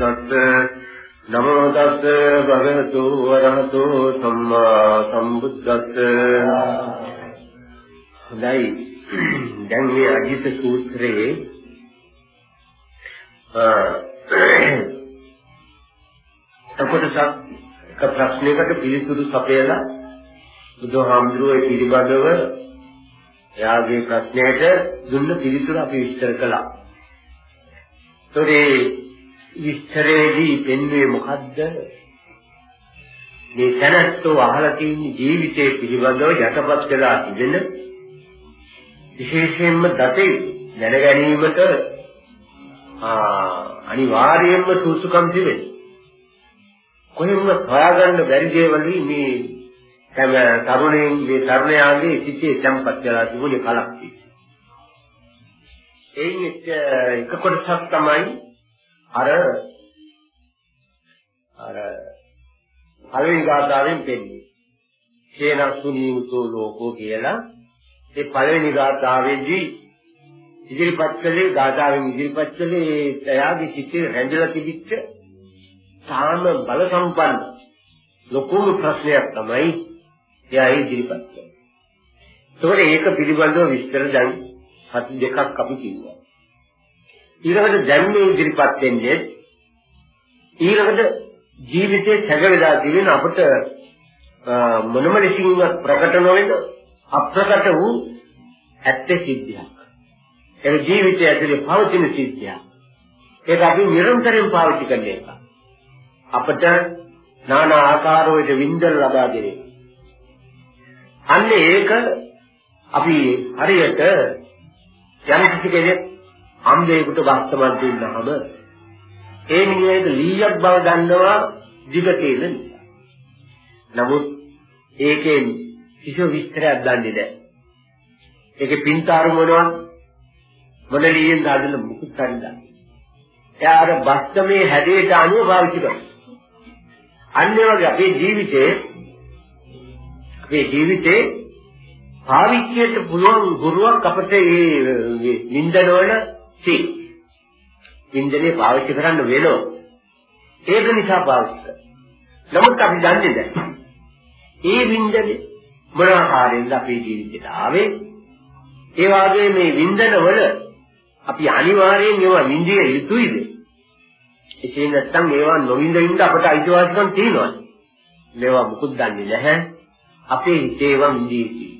සම්බුද්දස්ස නමෝ තස්ස භගවතු වරහතෝ සම්මා සම්බුද්දස්ස හොඳයි දැන් මේ අජිත සූත්‍රයේ තකොටසක් එක ප්‍රශ්නයකට පිළිතුරු සපයලා බුදුහාමුදුරුවෝ පිළිබඳව එයාගේ ප්‍රශ්නයට දුන්න පිළිතුර අපි විස්තර කළා. ඒතරේ විස්තරේදී පෙන්වුවේ මොකද්ද? මේ තනත්තෝ අහලා තියෙන ජීවිතයේ පිළිබඳව යටපත් වෙලා තිබෙන විශේෂයෙන්ම දතේ දැන ගැනීමට අනිවාර්යයෙන්ම සුසුකම් තිබෙනවා. කොහෙන්ම හොයාගන්න බැරි දේවල් මේ තම තරුණයින් මේ තරුණයාගේ සිිතේ තැම්පත් වෙලා තිබුණේ කලක් තිස්සේ. එයින් එක කොටසක් තමයි අර අර පළවෙනි ගාථාවෙන් පෙන්නේ. හේනසුනීතෝ ලෝකෝ කියලා ඒ පළවෙනි ගාථාවේදී ඉදිරිපත් කළේ ගාථාවෙන් ඉදිරිපත් කළේ එයාගේ සිිතේ රැඳිලා තිබිච්ච සාම බල සම්පන්න ලොකුම ප්‍රශ්නයක් තමයි එයා ඉදිරිපත් කළේ. ඒක පිළිබඳව විස්තර දැන් හත් දෙකක් අපි කිව්වා. ඊළඟට දැන් මේ ඉදිරිපත් වෙන්නේ ඊළඟට ජීවිතේ සැකවලා තිබෙන අපට මොනම ලෙසින්වත් ප්‍රකට නොවන අප්‍රකට වූ ඇත්ත සිද්ධියක්. ඒ ජීවිතය ඇතුලේ පවතින සිද්ධියක්. ඒක අපි නිරන්තරයෙන් පාවිච්චි කරන එක. අපට নানা ආකාරවලට වින්දන ලබා දෙන එක. අන්න ඒක අපි හරියට යම් කිසි කෙනෙක් අම්බේකට වස්තමක් දුන්නාම ඒ මිනිහට ලීයක් බව දන්නවා දිග තියෙන නිසා. නමුත් ඒකෙන් කිසිම විස්තරයක් දන්නේ නැහැ. ඒකේ පින්තාරු මොනවද? මොන ලීයෙන් දාදල මුකුත් හරිදා. එයා අර වස්තමේ හැඩයට අනුව පාවිච්චි කරනවා. අන්න ඒ වගේ අපේ ජීවිතේ අපේ ජීවිතේ පාවිච්චියට පුළුවන් ගුරුවක් අපිට මේ නින්දනවල තියෙන. නින්දනේ පාවිච්චි කරන්න වෙනවා. ඒක නිසා පාවිච්චි කරනවා. නමුත් අපි දන්නේ නැහැ. ඒ වින්දනේ මොන ආකාරයෙන්ද අපේ ජීවිතයට ආවේ? ඒ වාගේ මේ වින්දනවල අපි අනිවාර්යෙන් ඒවා විඳිය යුතුයිද? එසේ නැත්නම් ඒවා නොවිඳ ඉන්න අපට අයිතිවාසිකම් තියෙනවා. මේවා මුකුත් දන්නේ නැහැ. අපේ හිතේවා විඳී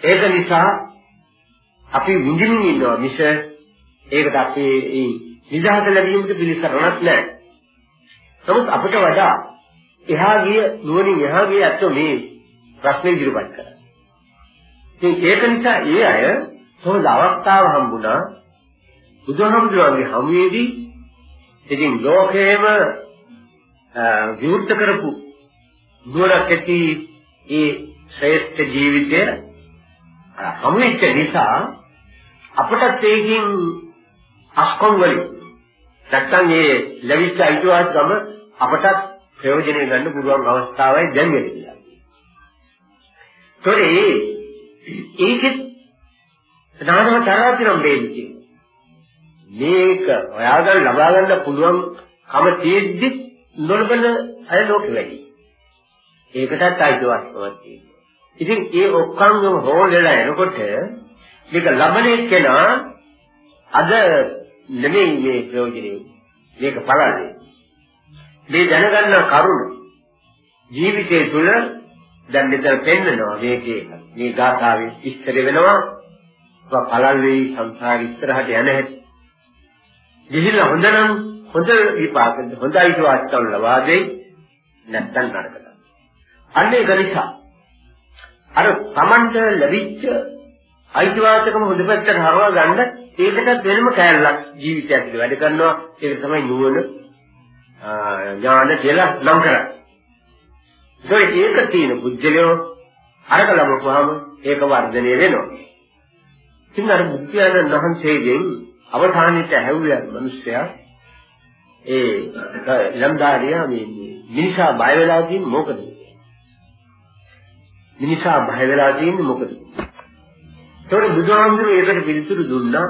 ඒක නිසා අපි විඳින්න ඉන්නවා මිස ඒකට අපේ ඒ නිදහස ලැබීමට පිළිසරණක් නැහැ. නමුත් අපිට වඩා එහා ගිය නුවණින් එහා ගිය අත මේ ප්‍රශ්නේ ඉදිරිපත් කරා. ඉතින් ඒක නිසා ඒ අය තොරද අවස්ථාව හම්බුණා බුදුහාමුදුරන්ගේ හමුවේදී ඉතින් ලෝකේම විවෘත කරපු නුවණක් ඇති ඒ ශ්‍රේෂ්ඨ ජීවිතය හමු වෙච්ච නිසා අපටත් ඒකින් අස්කොන් වලින් නැත්තම් මේ ලැබිච්ච අයිතිවාසිකම අපටත් ප්‍රයෝජනෙ ගන්න පුළුවන් අවස්ථාවයි දැන් වෙන්නේ. ඒකේ ඒකෙත් නානව තරවතිනම් දෙන්නේ. මේක හොයාගන්න ලබා ගන්න පුළුවන් කම තියෙද්දි නොලබන අය ලෝකෙ වැඩි. ඒකටත් අයිතිවාසිකමක් තියෙනවා. ඉතින් ඒ ඔක්කොම හොල්ලලා එනකොට මේක ලබන්නේ කෙනා අද නෙමෙයි මේ ප්‍රයෝජනේ. මේක බලන්නේ. මේ දැනගන්න කරුණ ජීවිතය තුළ දැන් මෙතන පෙන්නනවා මේකේ මේ ගාථාවේ ඉස්තර වෙනවා. පළල් වෙයි සංසාර ඉස්සරහට යන හැටි. ගිහිල්ලා හොඳ නම් හොඳ විපාකෙන් හොඳයි වාස්තව ලබා දෙයි නැත්තම් නරකද. අන්න ඒක නිසා අර Tamanට ලැබිච්ච අයිතිවාසිකම හොඳ පැත්තට හරවා ගන්න ඒකටත් වෙනම කැලලක් ජීවිතය ඇතුළේ වැඩ කරනවා ඒක තමයි නුවණ ඥාන කියලා නම් කරන්නේ. ඒක තියෙන බුද්ධලියෝ අරක ලබපුවාම ඒක වර්ධනය වෙනවා. ඉතින් අර බුද්ධයන්න් වහන්සේගෙන් අවධානයට ඇහැව්වා මිනිස්සයා ඒ ලම්දාරියා මේ මිනිසා බය වෙලා තියෙන්නේ මොකද? මිනිසා බය වෙලා තියෙන්නේ මොකද? ඒකට බුදුහාමුදුරුවෝ ඒකට පිළිතුරු දුන්නා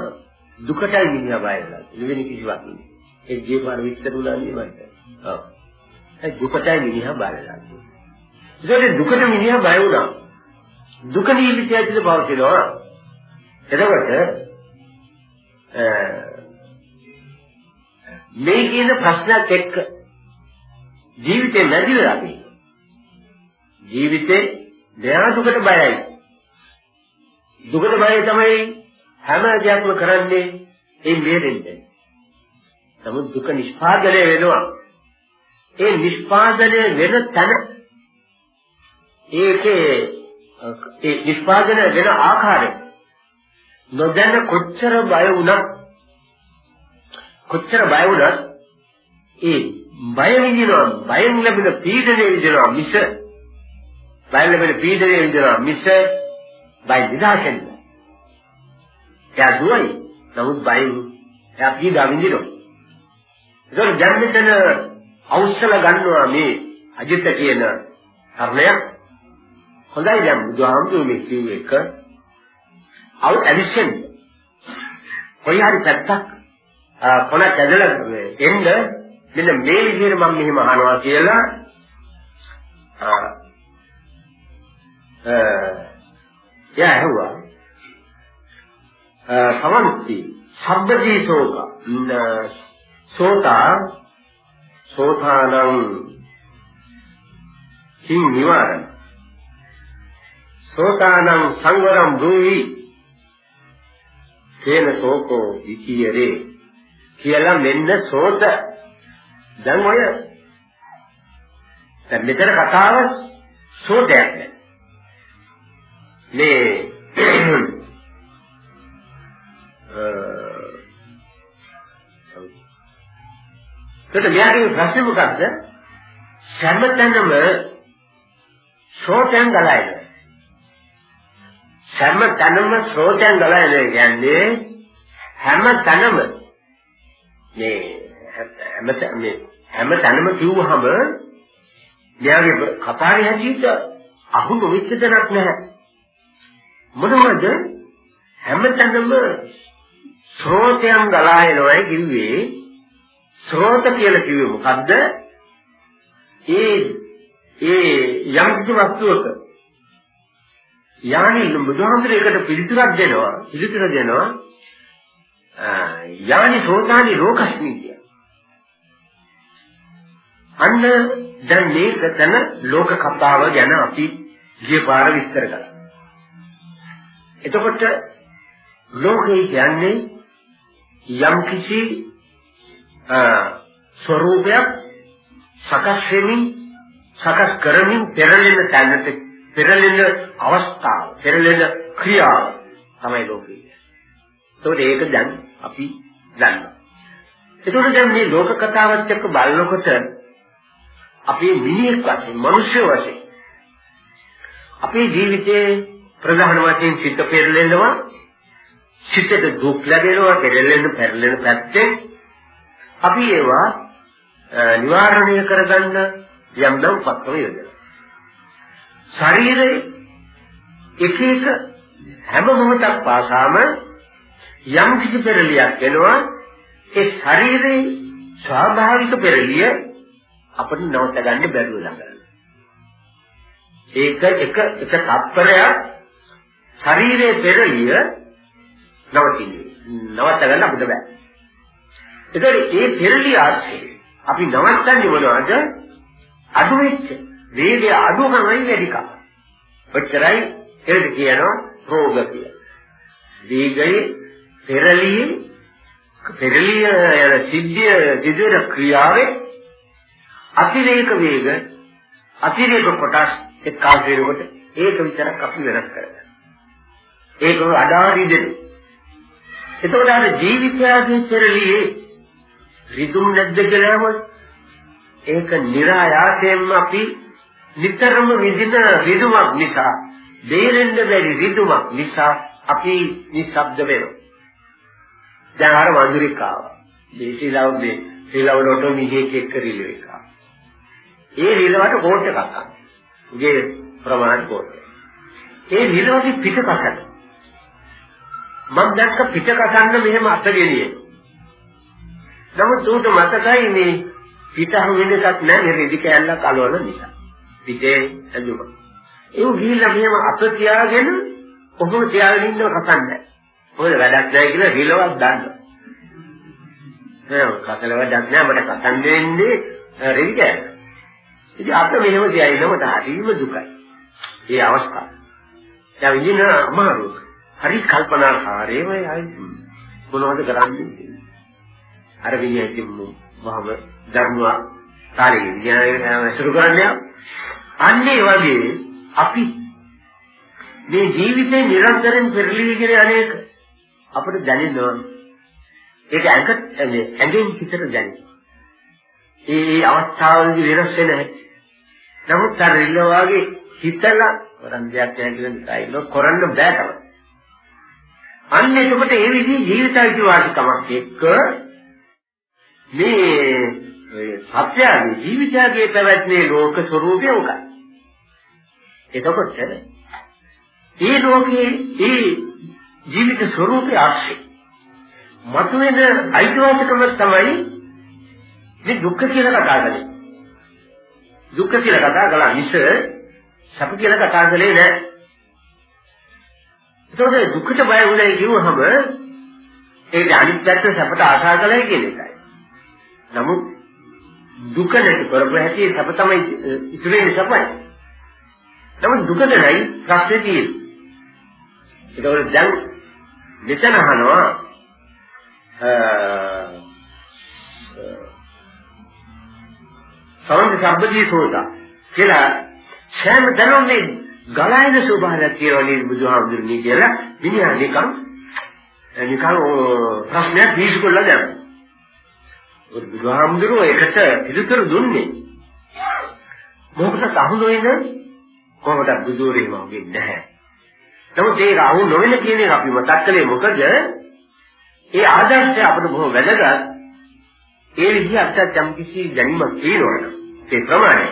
දුකටයි මිනිහා බය වෙලා. වෙන කිසිවක් නෙවෙයි. ඒ ජීවපාර විස්තර උනාන්නේ මට. ඔව්. ඒ දුකටයි මිනිහා බයලා. ඒකේ දුකට මිනිහා බය වුණා. දුක නිමිතියද පවතිනවා. එතකොට මේ කියන ප්‍රශ්නත් එක්ක ජීවිතේ නැදිලා අපි ජීවිතේ දෙයා දුකට බයයි. දුකට බය තමයි හැම දෙයක්ම කරන්නේ ඒ මෙරෙන්නේ නමුත් දුක නිෂ්පාදනය වෙනවා. ඒ නිෂ්පාදනය වෙන තැන ඒකේ ඒ නිෂ්පාදනය වෙන ආකාරය නොදැන කොච්චර බය වුණත් කොච්චර බය වුණත් ඒ බය විඳිනවා බයෙන් ලැබෙන පීඩනය විඳිනවා මිස බයෙන් ලැබෙන පීඩනය විඳිනවා මිස බය නිදාසෙන්න එයා දුවයි. නමුත් බයෙන් එයා පීඩා විඳිනවා. ඒක දැන් මෙතන අවශ්‍යල ගන්නවා මේ අජිත කියන කර්ණයක් හොඳයි දැන් බුදුහාමුදුරුවෝ මේ කිව්ව එක. අව ඇවිස්සෙන් කොයි හරි පැත්තක් කොනක් ඇදලා එන්න. මෙන්න මේ විදිහට මම මෙහෙම අහනවා කියලා එයා ඇහුවා සමන්ති සබ්බදී සෝක සෝතා සෝතානං කිං නිවාරණ සෝතානං සංවරම් භූවි තේන සෝකෝ විචියරේ කියලා මෙන්න සෝත දැන් ඔය දැන් මෙතන කතාව සෝතයක් මේ එතකොට මෙයාගේ ප්‍රශ්නේ මොකක්ද? සම්මතනම සෝතෙන් ගලයිද? හැම තැනම ශ්‍රෝතයන් ගලන කියන්නේ හැම තැනම මේ හැම මේ හැම තැනම කිව්වහම එයාගේ කතාවේ හැටියට අහු නොවිච්ච තැනක් නැහැ මොනවද? හැම තැනම ශ්‍රෝතයන් ගලා එනවායි කිව්වේ. ශ්‍රෝත කියලා කිව්වේ මොකද්ද? ඒ ඒ යම් කිසි වස්තුවක. යානි බුදුහාමුදුරේකට පිළිතුරක් දෙනවා. පිළිතුර දෙනවා යානි සෝතානි ලෝකස්මි කිය. අන්න දැන් මේකතන ලෝක කතාව ගැන අපි ගිය පාර විස්තර කළා. එතකොට ලෝකේ කියන්නේ යම් කිසි ස්වરૂපයක් සකස් වෙමින් සකස් කරමින් පෙරලෙන තැනට පෙරලෙන අවස්ථාව, පෙරලෙන ක්‍රියාව තමයි ලෝකය. ඒකට ඒක දැන් අපි දන්නවා. ඒකට දැන් මේ ලෝක කතාවත් එක්ක බලනකොට අපේ මිනිහෙක් වශයෙන්, මිනිස්සු වශයෙන් අපේ ජීවිතයේ ප්‍රධාන වශයෙන් සිත පෙරලෙනවා, සිතට දුක් ලැබෙනවා, පෙරලෙන පෙරලෙන පැත්තෙන් අපි ඒවා නිවාරණය කරගන්න යම් නම් පත්ව යොදනවා. ශරීරයේ එක එක හැම මොහොතක් පාසාම යම් කිසි පෙරලියක් එනවා ඒ ශරීරයේ ස්වාභාවික පෙරලිය අපිට නවත්ත ගන්න බැරුව ළඟ. ඒක එක එක තත්පරයක් ශරීරයේ පෙරලිය නවතින්නේ. නවත්ත ගන්න අපිට බෑ. ඒතකොට මේ පෙරලිය ආශ්‍රේ අපි නවත්තන්නේ මොනවද? අඩු වෙච්ච වේගය අඩුකමයි වැඩිකම. ඔච්චරයි ඒකට කියනවා රෝග කියලා. වේගයේ පෙරළියේ පෙරළිය යන සිද්ධිය සිදුවෙන ක්‍රියාවේ අතිරේක වේග අතිරේක කොටස් එක්කාසු වෙනකොට ඒක විතරක් අපි වෙනස් කරගන්නවා. ඒක අඩාරි දෙන. එතකොට අර ජීවිතයගේ පෙරළියේ රිදුම් නැද්ද කියලා ඒක નિરાයාසයෙන්ම අපි නිතරම විඳින රිදුමක් නිසා බේරෙන්න බැරි රිදුමක් නිසා අපි නිස්සබ්ද වෙනවා. දැන් අර වඳුරෙක් ආවා. මේ ශ්‍රීලව මේ ශ්‍රීලව රොට මිහිෙක් එක්ක රිලව එක. ඒ රිලවට කෝට් එකක් ගන්න. උගේ ප්‍රමාණ කෝට්. ඒ රිලවගේ පිට කසන. මම දැක්ක පිට කසන්න මෙහෙම අත ගෙනියේ. නමුත් උන්ට මතකයි මේ පිටහු වෙන එකක් නෑ මේ රෙදි කෑල්ලක් අලවන නිසා. පිටේ ඇදුම. ඒ ගිහිල්ලා මෙහෙම අත තියාගෙන කොහොම තියාගෙන ඉන්නව කතන්නේ. මොකද වැඩක් නැහැ කියලා රිලවක් දාන්න. නෑ කතල වැඩක් නෑ මට කතන් දෙන්නේ රෙදි කෑල්ල. ඉතින් අත මෙහෙම තියාගෙන මට හරිම දුකයි. ඒ අවස්ථාව. දැන් විඳින අමාරුයි. හරි කල්පනාකාරීව යයි මොනවද කරන්නේ? අර විඤ්ඤාණය මහම ධර්මවා කාලේ විඤ්ඤාණය සුරු කරන්නේ. අන්නේ වගේ අපි මේ ජීවිතේ නිරන්තරයෙන් පෙරලීගෙන අනේක අපිට දැනෙනවා. ඒක ඇඟ ඇඟෙන් හිතට දැනෙනවා. ඒ ඒ අවස්ථාවලදී වෙනස් වෙන හැටි. නමුත් අර ඉල්ලවාගේ හිතලා වරන් දෙයක් නැහැ කියලා නිකයි කරන්න බෑ තමයි. අන්න එතකොට ඒ විදිහේ ජීවිතය වාසිකමක් එක්ක මේ සත්‍යයේ ජීවිතයේ පැවැත්මේ ලෝක ස්වરૂපය උකයි. එතකොට ඒ ලෝකයේ ඒ ජීවිත ස්වરૂපය ආශ්‍රය. මතුවෙන අයිතිවාසිකම තමයි මේ දුක්ඛ කියලා කතා කරන්නේ. දුක්ඛ කියලා කතා කළා මිස සැප කියලා කතා කළේ නැහැ. ඒතකොට දුකට බය වුණයි කිව්වහම ඒක අනිත් පැත්ත සැපට ආශා කළයි කියන එකයි. නමුත් දුක නැති කරපු හැටි සැප තමයි ඉතුරු වෙන්නේ සැපයි. නමුත් දුක නැයි ප්‍රශ්නේ තියෙන්නේ. ඒකවල දැන් මෙතන අහනවා සමන්ද සබ්බදී සෝතා කියලා සෑම දැනුම් ගලායන ස්වභාවයක් කියලා නේද බුදුහාමුදුරනේ කියලා මිනිහා නිකන් නිකන් ප්‍රශ්නයක් දීසිකොල්ලා දැම්මා. ඒ බුදුහාමුදුරුවෝ ඒකට පිළිතුරු දුන්නේ. මොකද අහු නොවන කොහොමද බුදුරේ වගේ නැහැ. නමුත් ඒක අහු නොවන කියන එක අපි මතක් කළේ මොකද? ඒ ආදර්ශය අපිට බොහෝ වැදගත්. ඒ විදිහ අපිට යම් කිසි දැනීමක් තියෙනවනේ. ඒ ප්‍රමාණය.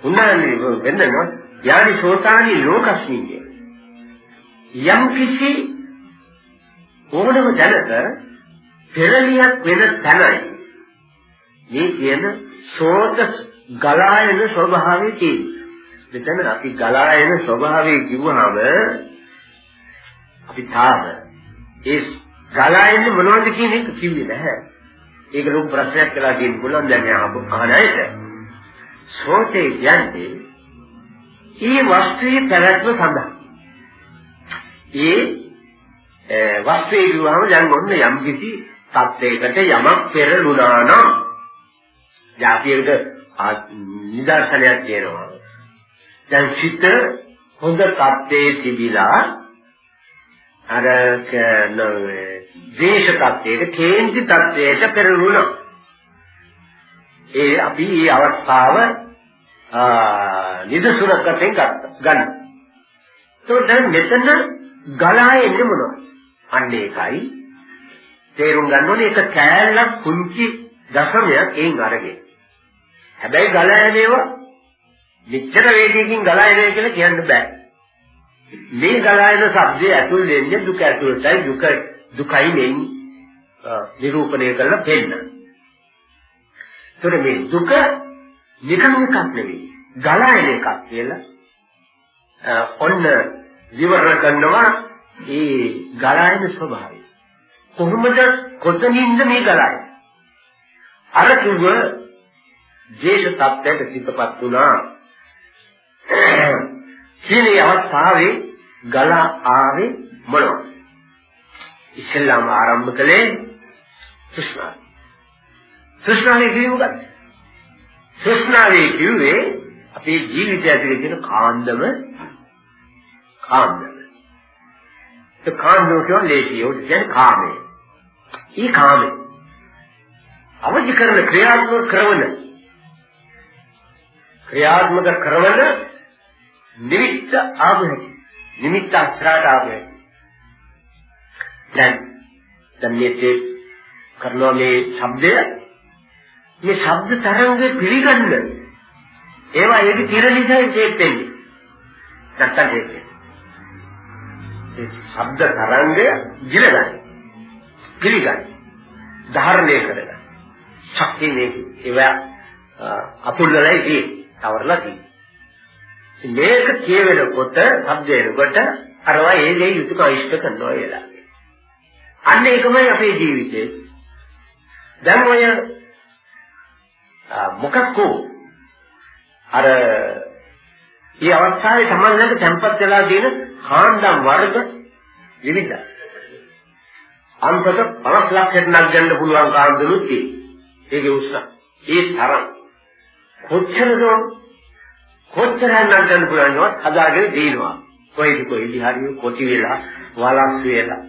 උන්වහන්සේ වෙන්නනවා යානි සෝතානි ලෝකස්මින්ය. යම් කිසි ඕනම දැනක පෙරලියක් වෙන තැනයි මේ කියන සෝත ගලායන ස්වභාවය තියෙන්නේ. මෙතන අපි ගලායන ස්වභාවය කිව්වහම අපි තාම ඒ ගලායන්නේ මොනවද කියන එක කිව්වේ නැහැ. ඒක ලොකු ප්‍රශ්නයක් කියලා දෙන්න පුළුවන් දැන් අහන අයට. සෝතේ කියන්නේ ඒ වස්තුවේ පැවැත්ම සඳහා. ඒ වස්තුවේ කියවම දැන් ඔන්න යම් කිසි තත්යකට යමක් පෙරළුණා නම් જાතියකට නිදර්ශනයක් කියනවා. දැන් චිත්ත හොඳ තත්ත්වයේ තිබිලා අර දේශ තත්ත්වයට කේන්ති තත්ත්වයට පෙරළුණා. ඒ අපි මේ අවස්ථාව නිදසුනකටෙන් ගන්න. ඒත් දැන් මෙතන ගලා එන්නේ මොනවද? අන්න ඒකයි තේරුම් ගන්න ඕනේ ඒක කෑල්ලක් කුංචි දශමයක් එයින් අරගෙන. හැබැයි ගලා එනේවා මෙච්චර වේගයකින් ගලා එනවා කියලා කියන්න බෑ. මේ ගලා එන શબ્දයේ ඇතුල් වෙන්නේ දුක ඇතුළටයි දුක දුකයි නෙයි නිරූපණය කරලා පෙන්නන. ඒතර මේ දුක නිකන් එකක් නෙවෙයි. ගලා එන එකක් කියලා ඔන්න විවරණ කරනවා ඒ ගලා එන ස්වභාවය. කොහොමද කොතනින්ද මේ ගලාය? අර කිව්ව දේශ තත්ත්වයට සිතපත් වුණා. සීලේ අවස්ථාවේ ගලා ආවේ මොනවද? ඉස්ලාම ආරම්භ කළේ තෘෂ්ණාව. තෘෂ්ණාවේ කිව්වද? තෘෂ්ණාවේ කිව්වේ අපේ ජීවිතය ඇතුලේ තියෙන කාන්දම කාන්දම. ඒ කාන්දම කියන්නේ ලේසියෝ කියන්නේ කාමය. ඊ කාමය. අවදි කරන ක්‍රියාත්මක කරන ක්‍රියාත්මක කරන නිමිත්ත ආභය. නිමිත්ත අස්රාට ආභය. දැන් දැන් මේ කරනවා මේ ශබ්දය මේ ශබ්ද තරංගේ පිළිගන්න ඒවා ඒක තිර නිසා ඒක වෙන්නේ. නැත්තම් ඒක. ඒ ශබ්ද තරංගය ගිලගන්න. පිළිගන්න. ධාරණය කරගන්න. ශක්තිය මේ ඒවා අතුල්ලලයි තියෙන්නේ. තවරලා තියෙන්නේ. මේක කියවෙනකොට සබ්දේනකොට අරවා ඒ දේ යුතුයක ඉෂ්ට කරනවා කියලා. අන්න ඒකමයි අපේ ජීවිතේ. දැන් ඔය මොකක්කෝ අර මේ අවස්ථාවේ සමාජයට තැම්පත් වෙලා තියෙන කාණ්ඩම් වර්ග විවිධයි. අන්තක 50 ලක්ෂයක් නක් ගන්න පුළුවන් කාණ්ඩලුත් තියෙනවා. ඒකේ උත්සාහ. ඒ තරම් කොච්චරද කොච්චර නක් ගන්න පුළුවන්වත් හදාගෙන දිනනවා. කොයිද කොයිද හරිය කොටි වෙලා වලක් වෙලා.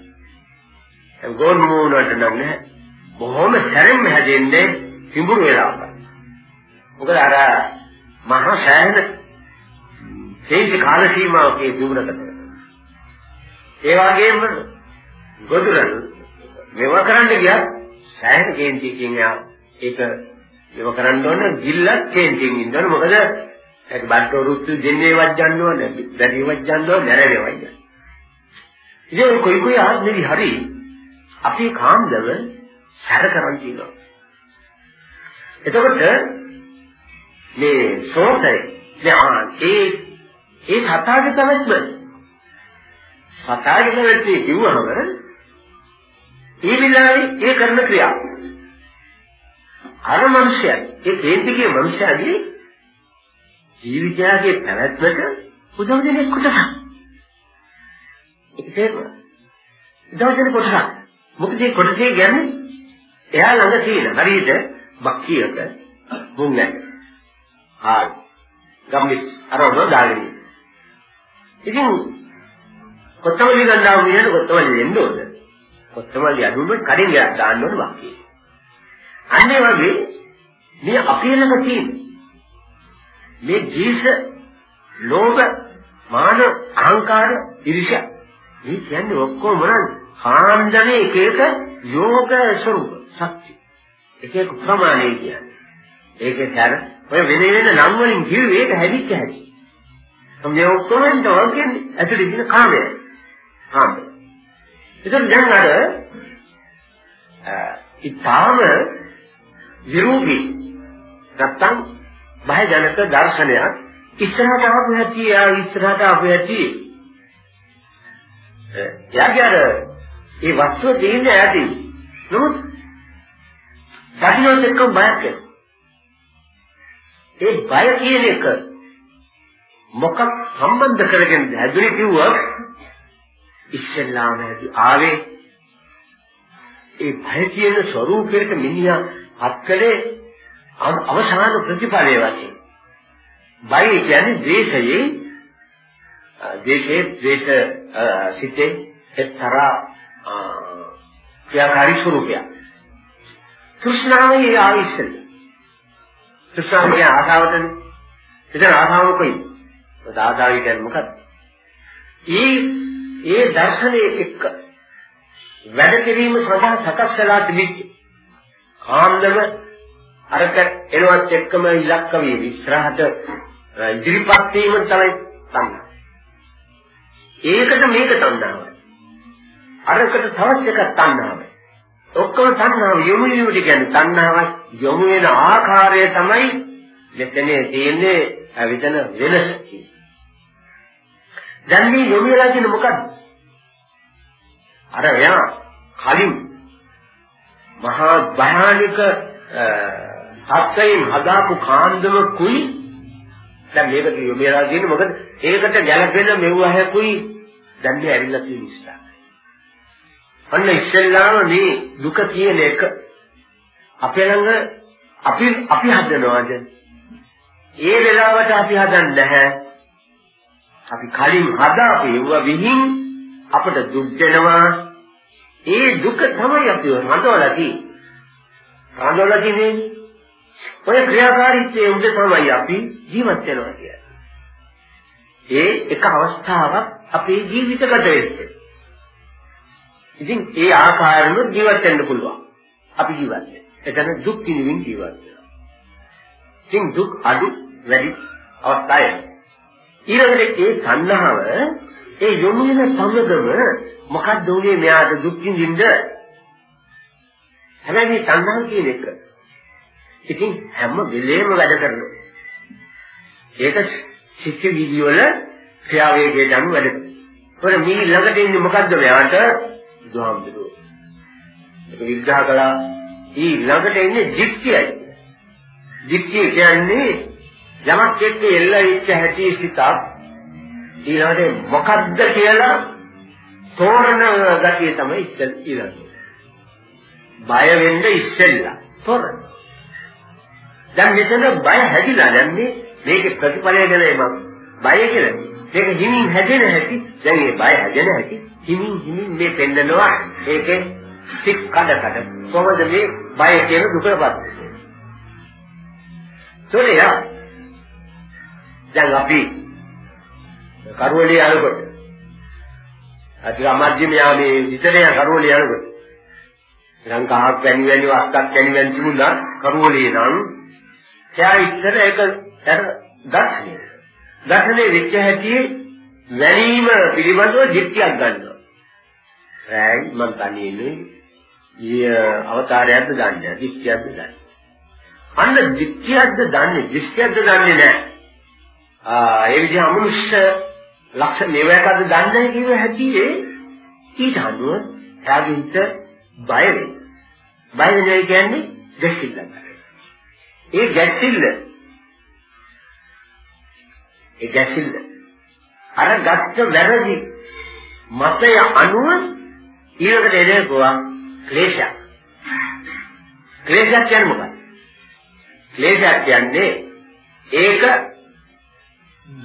ගොන් මූණට නම් නැහැ. බොහොම සැරෙන් හැදෙන්නේ සිඹුරු වෙලා. මොකද අර මහා සෑහෙන තේජ කාල සීමාවකේ දිනුනකට. ඒ වගේම ගොදුරන් මෙව කරන්න ගියත් සෑහෙන කේන්තිකින් යා ඒක මෙව කරන්න ඕන ගිල්ලක් කේන්තිකින් ඉන්නවනේ මොකද ඒක බඩට රුත්තු දෙන්නේ වජ්ජන්න ඕන බැරි වජ්ජන්න ඕන නැරේ වජ්ජන්න. ඉතින් කොයි කොයි ආත්මෙදි හරි අපේ කාන්දව සැර කරන් කියනවා. එතකොට මේ සෝතය. දැන් ඒ ඒ සතාගේ පැවැත්ම සතාගේ පැවැත්ම කිව්වම ඒ විලාවේ ඒ කරන ක්‍රියා. අර මනුෂ්‍යයා ඒ කේන්තිකේ මනුෂ්‍යයාගේ ජීවිතයගේ පැවැත්මට උදව් දෙන කොටසක්. ඒක තේරුණා උදව් දෙන කොටසක්. මොකද මේ කොටසේ කියන්නේ එයා ළඟ තියෙන හරියට බක්කියක මුං නැහැ ආයි ගම්මිස් අරවල දාගෙන ඉතින් කොත්තමලි ගන්නවා කියන්නේ කොත්තමලි එන්න ඕන. කොත්තමලි අඳුම කඩින් ගියා දාන්න ඕන වාක්‍යය. අන්නේ වගේ මේ අපේ ළඟ තියෙන මේ ජීස ලෝභ මාන අහංකාර ඉරිෂා මේ කියන්නේ ඔක්කොම මොනවද කාන්දනේ එක එක යෝග ස්වરૂප ශක්ති එක එක ප්‍රමාණය කියන්නේ. ඒකේ තර ඔය වෙන වෙන නම් වලින් කිව්වේ ඒක හැදිච්ච හැටි. මේ ඔක්කොම තමයි කියන්නේ ඇතුළේ ඉන්න කාමය. කාමය. ඒකෙන් දැන් අර ඊටාම විරෝධී නැත්තම් බය ජනක දර්ශනයක් ඉස්සරහට ආපු හැටි ආ ඉස්සරහට ආපු හැටි එයාගේ අර ඒ වස්තුව දෙන්නේ ඇති නමුත් දකින්නත් එක්කම බයක් එනවා ඒ බය කියන එක මොකක් සම්බන්ධ කරගෙන හැදුනේ කිව්වොත් ඉස්සෙල්ලාම ඇති ආවේ ඒ බය කියන ස්වરૂපයට මිනිහා හත්කලේ අවසාන ප්‍රතිඵලයේ වශයෙන්. බය කියන්නේ ද්වේෂයේ ද්වේෂයේ ද්වේෂ සිතේ එක්තරා ක්‍රියාකාරී ස්වરૂපයක් තෘෂ්ණාවේ ආවිස්සනේ තෘෂ්ණාව කියන්නේ ආශාවටනේ. එතන ආශාව කොයි? ඒ ආශාව කියන්නේ මොකක්ද? ඒ ඒ දර්ශනයේ එක්ක වැඩ කිරීම සඳහා සකස් වෙලා තිබිච්ච කාන්දම අරක එනවත් එක්කම ඉලක්ක වේ විස්රහට ඉදිරිපත් වීම තමයි තණ්හා. ඒකට මේක තණ්හාවයි. අරකට තවත් එකක් තණ්හාවයි. ඔක්කොම තණ්හාව යොමු වීමට කියන්නේ තණ්හාවයි යොමු වෙන ආකාරය තමයි මෙතනේ තියෙන්නේ අවිතන වෙනස දැන් මේ යොමු වෙලා තියෙන මොකද්ද? අර යා කලින් මහා භයානික සත්‍යයෙන් හදාපු කාන්දම කුයි දැන් මේකට යොමු වෙලා තියෙන්නේ මොකද? ඒකට ගැළපෙන මෙව්ව හැකුයි දැන් මේ ඇවිල්ලා තියෙන නිසා අන්න ඉස්සෙල්ලාම මේ දුක කියන එක අපේ ළඟ අපි අපි හදනවද? ඒ වෙලාවට අපි හදන්නේ නැහැ. අපි කලින් හදාපු ඒව විහිං අපට දුක් දෙනවා. ඒ දුක තමයි අපි රඳවලා තියෙන්නේ. රඳවලා තියෙන්නේ ඔය ක්‍රියාකාරීත්වයේ උද තමයි අපි ජීවත් වෙනවා කියන්නේ. ඒ එක අවස්ථාවක් අපේ ජීවිත ගත වෙන්නේ. ඉතින් ඒ ආකාරයෙන්ම ජීවත් වෙන්න පුළුවන්. අපි ජීවත් වෙන්නේ. එතන දුක් විඳින්න ජීවත් වෙනවා. ඉතින් දුක් අඩු වැඩි අවස්ථාවේ ඊළඟට ඒ සංහව ඒ යොමු වෙන සමගම මොකක්ද උනේ මෙයාට දුක් විඳින්න හැබැයි මේ තණ්හාව කියන එක ඉතින් හැම වෙලේම වැඩ කරනවා. ඒක චිත්ත විදි වල ක්‍රියාවේගයට අනුව වැඩ කරනවා. ඒත් මේ ළඟට ඉන්නේ මොකද්ද මෙයාට? බුදුහාමුදුරුවෝ. ඒක විග්‍රහ කළා. ඊ ළඟට ඉන්නේ දික්තියයි. දික්තිය කියන්නේ යමක් එක්ක එල්ල වෙච්ච හැටි සිතක් ඊළඟට මොකද්ද කියලා තෝරන ගතිය තමයි ඊළඟ. බය වෙන්න ඉස්සෙල්ලා තෝරන. දැන් මෙතන බය හැදිලා දැන් මේ මේකේ ප්‍රතිඵලය ගැන එමක් බය කියලා. මේක හිමින් හැදෙන හැටි දැන් මේ බය හැදෙන හැටි හිමින් හිමින් මේ පෙන්නනවා. ඒකේ සික් කඩ කඩ. කොහොමද මේ බය කියන දුකපත් වෙන්නේ. සෝරියා දැන් අපි කරවලේ යනකොට අද අමාත්‍ය මෙයාගේ විතරේ කරවලේ යනකොට ලංකාවක් වැනි වැනි වස්තක් වැනි වැනි තිබුණා. කරවලේ නම් එයා ඉතර ඒක අර දර්ශනය දර්ශනේ වෙච්ච හැටි වැනීම පිළිබඳව දිට්ඨියක් ගන්නවා රැයි මන් තනියෙන්නේ ඊය අවතාරයක්ද දන්නේ දිට්ඨියක්ද දන්නේ අන්න දිට්ඨියක්ද දන්නේ දිට්ඨියක්ද දන්නේ නැහැ ආ ඒ විදිහ අමනුෂ්‍ය ලක්ෂණ මේවකද දන්නේ කියව හැටියේ ඊට අනුව එයාගේ හිත බය වෙනවා. බය වෙනවා කියන්නේ ගැස්සිල්ල. ඒ ගැස්සිල්ල ඒ ගැස්සිල්ල අර ගත්ත වැරදි මතය අනුව ඊළඟට එදෙකුවා ක්ලේශයක්. ක්ලේශයක් කියන්නේ මොකක්ද? ක්ලේශයක් කියන්නේ ඒක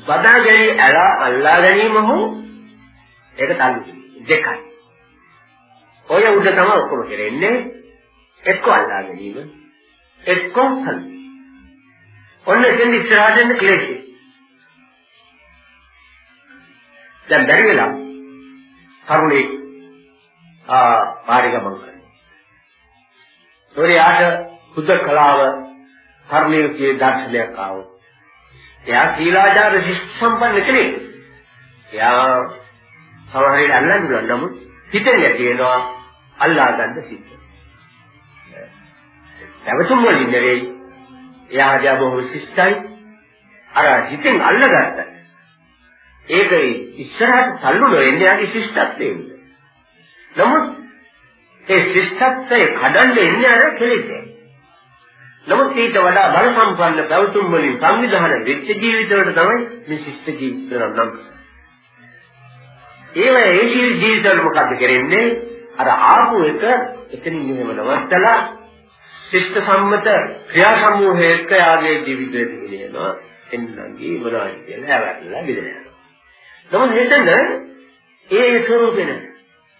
බදා ගැනීම අල්ලා ගැනීම හෝ ඒක තල්ලු දෙකයි. ඔය උඩ තමයි ඔක්කොම කරන්නේ එක්ක අල්ලා ගැනීම එක්ක තල්ලු. ඔන්න එතෙන් ඉස්සරහට එන්න ක්ලේශය. දැන් බැරි වෙලා කරුණේ ආ පාරිගමන කරනවා. ඒරියාට බුද්ධ කලාව කර්මයේ දර්ශනයක් ආවොත් එයා සීලාචාර ශිෂ්ට සම්පන්න කෙනෙක්. එයා සමහර වෙලාවට අල්ලන්න පුළුවන් නමුත් හිතේ තියෙනවා අල්ලා ගන්න සිද්ධ. දැවතුම් වලින් නෙවෙයි. එයා හදියා බොහොම ශිෂ්ටයි. අර හිතෙන් අල්ලගත්ත. ඒක ඉස්සරහට තල්ලු නොවෙන්නේ යාගේ ශිෂ්ටත්වයෙන්. නමුත් ඒ ශිෂ්ටත්වය කඩන්න එන්නේ අර කෙලෙසේ. නමුත් ඊට වඩා බල සම්පන්න පැවතුම් වලින් සංවිධානය වෙච්ච ජීවිතවලට තමයි මේ ශිෂ්ට ජීවිත නම්. ඒව ඒ ජීවිතවල මොකද කරන්නේ? අර ආපු එක එතනින් මෙහෙම නවත්තලා ශිෂ්ට සම්මත ක්‍රියා සමූහයක යාගේ ජීවිතයට ගෙනියනවා. එන්නන්ගේ මොනවද කියලා හැවටලා බෙදලා. නමුත් මෙතන ඒ ස්වරූපෙන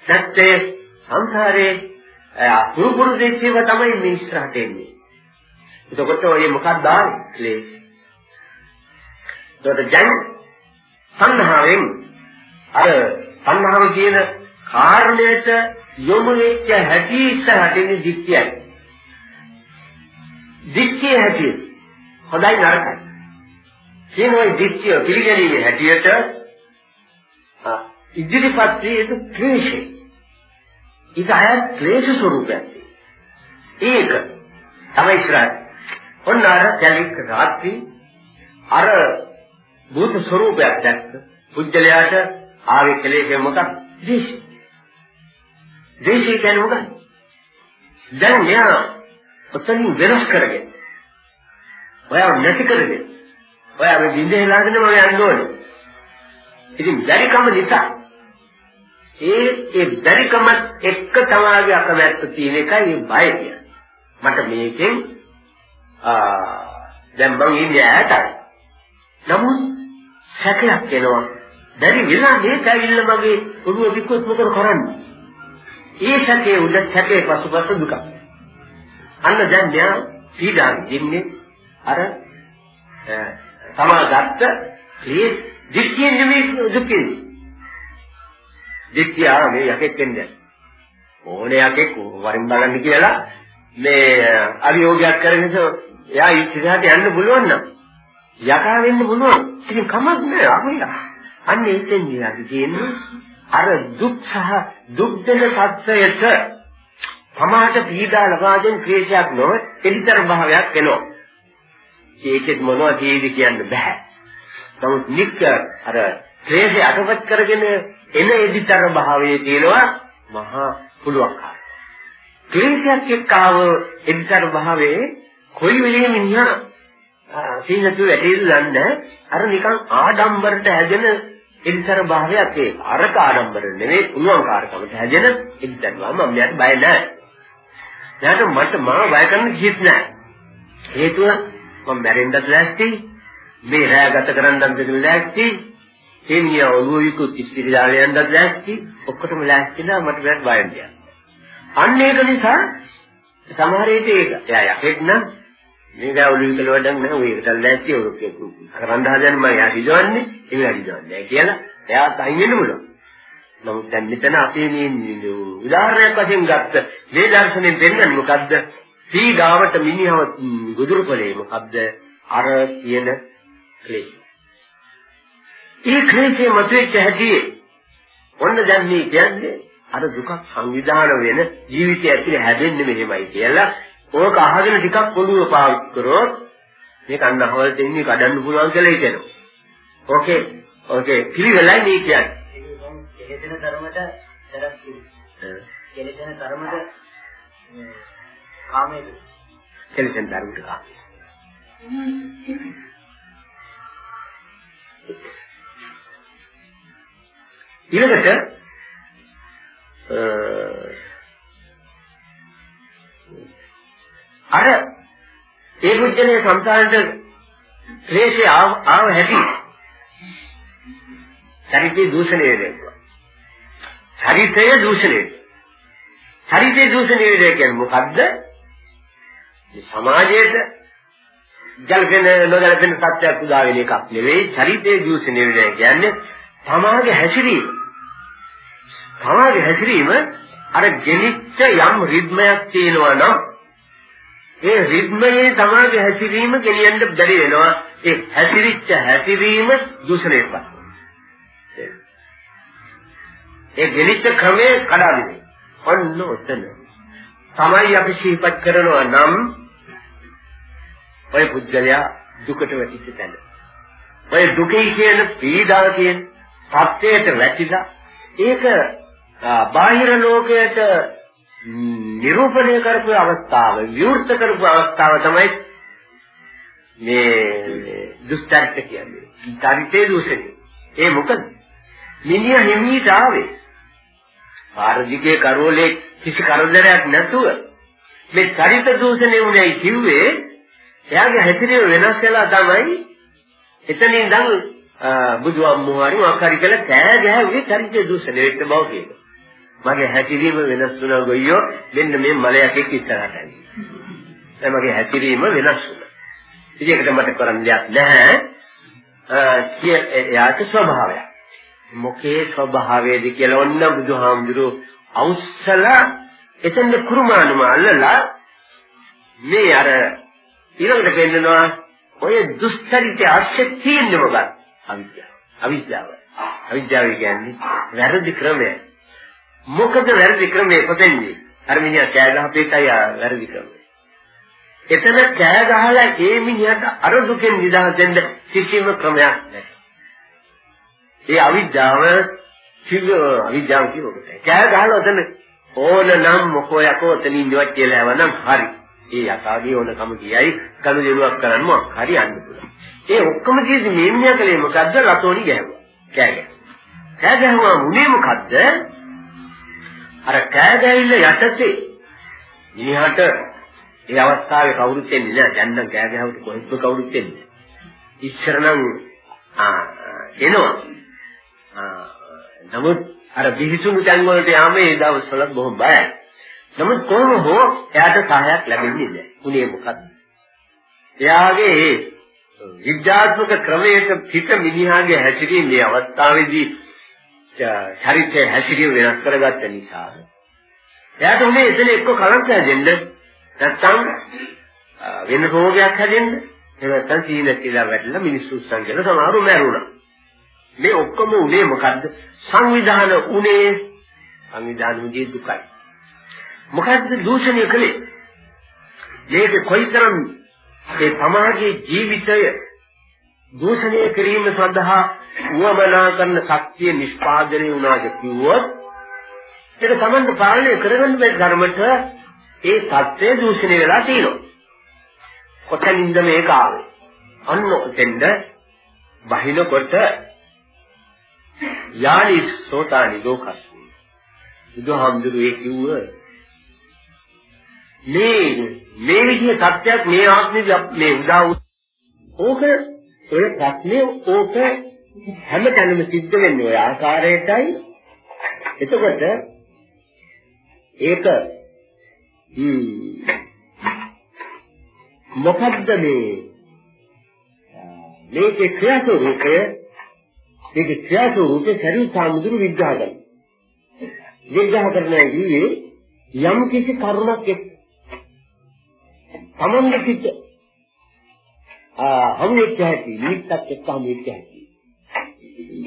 සත්‍යයේ සංසාරේ අතුරුපුරු දෙච්චේව තමයි මේ ඉස්සරහට එන්නේ. එතකොට ඔය මොකක්ද ආවේ? ක්ලේශ. එතකොට දැන් සංහාවෙන් අර සංහාව කියන කාරණයට යොමු වෙච්ච හැටි ඉස්සරහට ඉන්නේ දික්තියයි. දික්තිය හැටි හොඳයි නරකයි. කියන ওই දික්තිය පිළිගැනීමේ හැටියට ඉදිරිපත් වී ඒක ක්ලේශය. ඒක අය ක්ලේශ ස්වરૂපයක්. ඒක තමයි ඉස්සරහට ඔන්න අර කැලික රාත්‍රී අර භූත ස්වરૂපයක් දැක්ක පුජ්‍යලයාට ආවේ කෙලෙසේ මොකක්ද? දේශය. දේශය කියන්නේ මොකක්ද? දැන් මෙයා ඔතනින් වෙනස් කරගෙන ඔයාව නැති කරගෙන ඔයාව දින්දේ ලාගෙන මම යන්න ඕනේ. ඉතින් බැරිකම නිසා ඒ ඒ බැරිකම එක්ක තමයි අකමැත්ත තියෙන එකයි බය කියන්නේ. මට මේකෙන් දැන් මං ඉන්නේ ඈතයි. නමුත් සැකයක් එනවා. බැරි වෙලා මේක ඇවිල්ලා මගේ ඔළුව විකුත් මොකද කරන්නේ? ඒ සැකේ උඩ සැකේ පසුපස දුක. අන්න දැන් මෙයා පීඩා දෙන්නේ අර සමාගත්ත මේ දික්කියෙන් නෙමෙයි දුකෙන්. දික්කිය ආවේ යකෙක් වෙන්නේ. ඕනේ යකෙක් වරින් බලන්න කියලා මේ අභියෝගයක් කරගෙන එයා ඉස්සරහට යන්න පුළුවන් නම් යකා වෙන්න පුළුවන්. ඉතින් කමක් නෑ අපිලා. අන්න ඒකෙන් නියති කියන්නේ අර දුක් සහ දුක් දෙන සත්‍යයට තමාට පීඩා ලබා දෙන ක්ලේශයක් නොව එදිතර භාවයක් එනවා. ඒකෙත් මොනවද කියන්න බෑ. නමුත් නික්ක අර ක්ලේශය අටපත් කරගෙන එන එදිතර භාවයේ තියෙනවා මහා පුළුවන්කාරය. ක්ලේශයක් එක්කව එදිතර භාවයේ කොයි වෙලෙම මිනිහා සීනතු වැටෙන්න දන්නේ අර නිකන් ආඩම්බරට හැදෙන එදිතර භාවයක් ඒක. අරක ආඩම්බර නෙවෙයි පුළුවන්කාරකමට හැදෙන එදිතර භාව මම මෙයාට බය නැහැ. එයාට මට මාව බය කරන්න කිසිත් නැහැ. හේතුව මම මැරෙන්නත් ලෑස්ති. මේ රැය ගත කරන්නත් දෙන්න ලෑස්ති. එන්නේ ඔළුවිකුත් ඉස්තිරිදාල යන්නත් ලෑස්ති. ඔක්කොටම ලෑස්ති නා මට මෙයාට බය නැහැ. අන්න ඒක නිසා සමහර විට ඒක එයා යකෙක් නම් මේ ගාවලු විකල වැඩක් නෑ ඔය එකට ලෑස්ති ඔය කරන්න හදන මම යා හිතවන්නේ ඒක හිතවන්නේ කියලා එයා තයින් වෙන්න පුළුවන් නමුත් දැන් මෙතන අපේ මේ උදාහරණයක් වශයෙන් ගත්ත මේ දර්ශනයෙන් දෙන්නන්නේ මොකද්ද? සී ගාවට මිනිහව ගොදුරු කලේ මොකද්ද? අර කියන ක්ලේශ. ඒ ක්ලේශයේ මතුවෙච්ච හැටි ඔන්න දැන් මේ කියන්නේ අර දුක සංවිධාන වෙන ජීවිතය ඇතුලේ හැදෙන්නේ මෙහෙමයි කියලා ඕක අහගෙන ටිකක් ඔළුව පාවිච්චි කරොත් මේක අන්නහවල් දෙන්නේ කඩන්න පුළුවන් කියලා හිතෙනවා. ඕකේ. ඕකේ පිළිවෙලයි මේ කියන්නේ. කෙලෙසෙන ධර්මයට සරස් කෙලෙසෙන ධර්මයට කාමයේ කෙලෙසෙන ධර්මයට කාමයේ ඊළඟට අර ඒ බුද්ධනේ සංසාරයට ක්ලේශය ආව හැටි චරිතය දූෂණය වෙනවා. චරිතය දූෂණය. චරිතය දූෂණය කියන්නේ මොකද්ද? මේ සමාජයේද ජල්ගෙන නොදැලපෙන සත්‍යයක් උදා වෙන එකක් නෙවෙයි චරිතය දූෂණය වෙනවා කියන්නේ තමාගේ හැසිරීම. තමාගේ හැසිරීම අර ගෙනිච්ච යම් රිද්මයක් තියෙනවා නම් ඒ රිද්මයේ තමාගේ හැසිරීම ගෙනියන්න බැරි වෙනවා. ඒ හැසිරිච්ච හැසිරීම දූෂණයටපත් ඒ ගෙලිච්ච ක්‍රමේ කඩාවිනේ. ඔන්න ඔතන. තමයි අපි සිහිපත් කරනවා නම් ඔය පුද්ගලයා දුකට වැටිච්ච තැන. ඔය දුකේ කියන පීඩා කියන සත්‍යයට වැටිලා ඒක බාහිර ලෝකයට නිරූපණය කරපු අවස්ථාව, විවෘත කරපු අවස්ථාව තමයි මේ දුස්චරිත කියන්නේ. චරිතේ දූෂණය. ඒ මොකද? මිනිහා හිමීට ආවේ පාරදිගේ කරෝලේ කිසි කරදරයක් නැතුව මේ චරිත දූෂණය උනේ කිව්වේ එයාගේ හැසිරීම වෙනස් වෙලා තමයි එතනින් ඉඳන් බුදුම්මෝහරි මොකක්hari කියලා කෑ ගැහුවේ චරිත දූෂණය වෙච්ච බව කියනවා. මගේ හැසිරීම වෙනස් වුණා ගොයියෝ මෙන්න මේ මලයක් එක්ක ඉස්සරහට ඇවි. දැන් මගේ හැසිරීම වෙනස් වුණා. ඉතින් ඒකට මට කරන්න දෙයක් නැහැ. කිය එයාට ස්වභාවයක්. මොකේ ස්වභාවයද කියලා ඔන්න බුදුහාමුදුරුවෝ අවුස්සලා එතෙන්ද කුරුමානුම අල්ලලා මේ අර ඊළඟට පෙන්නනවා ඔය දුස්තරිතය අවශ්‍ය තියෙන්නේ මොකක්ද? අවිද්‍යාව. අවිද්‍යාව. අවිද්‍යාව කියන්නේ වැරදි ක්‍රමය. මොකද වැරදි ක්‍රමය කොතෙන්ද? අර මිනිහා කෑ ගහපේකයි වැරදි ක්‍රමය. එතන කෑ ගහලා ඒ මිනිහට අර දුකෙන් නිදහස් වෙන්න කිසිම ක්‍රමයක් නැහැ. ඒ අවිද්‍යාව කිව්ව අවිද්‍යාව කියනකොට කෑ ගහලා ඔතන ඕන නම් මොකෝ යකෝ ඔතන ඉන්නවත් කියලා යවනම් හරි. ඒ යකාගේ ඕන කම කියයි කණු දෙනුවක් කරන්න මොකක් හරි යන්න පුළුවන්. ඒ ඔක්කොම කීසි මේන්නිය කලේ මොකද්ද ලතෝනි ගැහුවා. කෑ ගැහුවා. කෑ ගැහුවා මුනේ මොකද්ද? අර කෑ ගැහිල්ල යටතේ මිනිහට ඒ අවස්ථාවේ කවුරුත් එන්නේ නැහැ. දැන් නම් කෑ ගැහුවට කොහෙත්ම කවුරුත් එන්නේ නැහැ. ඉස්සර නම් ආ එනවා. නමුත් අර බිහිසුණු තැන් වලට යාම ඒ දවස්වල බොහොම බයයි. නමුත් කොහොම හෝ එයාට සහයක් ලැබෙන්නේ නැහැ. උනේ මොකද්ද? එයාගේ ඒ විද්‍යාත්මක ක්‍රමයක පිට මිනිහාගේ හැසිරීම මේ අවස්ථාවේදී චරිතය හැසිරීම වෙනස් කරගත්ත නිසා එයාට උනේ එතන එක්ක කලංක හැදෙන්න නැත්නම් වෙන රෝගයක් හැදෙන්න එහෙම නැත්නම් සීල කියලා වැටලා මිනිස්සු සංගල සමහරව මැරුණා. මේ ඔක්කොම උනේ මොකද්ද? සංවිධාන උනේ සංවිධාන උනේ දුකයි. මොකද්ද දූෂණය කළේ? මේක කොයිතරම් ඒ සමාජයේ ජීවිතය දූෂණය කිරීම සඳහා උවමනා කරන ශක්තිය නිෂ්පාදනය වුණාද කිව්වොත් ඒක Tamanට පාලනය කරගන්න බැරි ධර්මයට ඒ සත්‍ය දූෂණය වෙලා තියෙනවා. කොතනින්ද මේක ආවේ? අන්න ඔතෙන්ද බහිනකොට යානි සෝතානි ලෝකස් බුදුහාමුදුරුවෝ කිව්ව මේ මේ විදිහේ සත්‍යයක් මේ ආත්මෙදි මේ උදා ඕක ඔය ප්‍රශ්නේ ඕක හැමතැනම සිද්ධ වෙන්නේ ඔය ආකාරයටයි. එතකොට ඒක මොකද්ද මේ? මේකේ ක්‍රියාස්වරූපය මේකේ ක්‍රියාස්වරූපේ ශරීර සාමුදුරු විග්‍රහ කරනවා. විග්‍රහ කරනවා කියන්නේ යම් කිසි කරුණක් එක්ක Tamange සිට හමුවෙච්ච හැටි නිමිත්තත් එක්ක හමුවෙච්ච හැටි.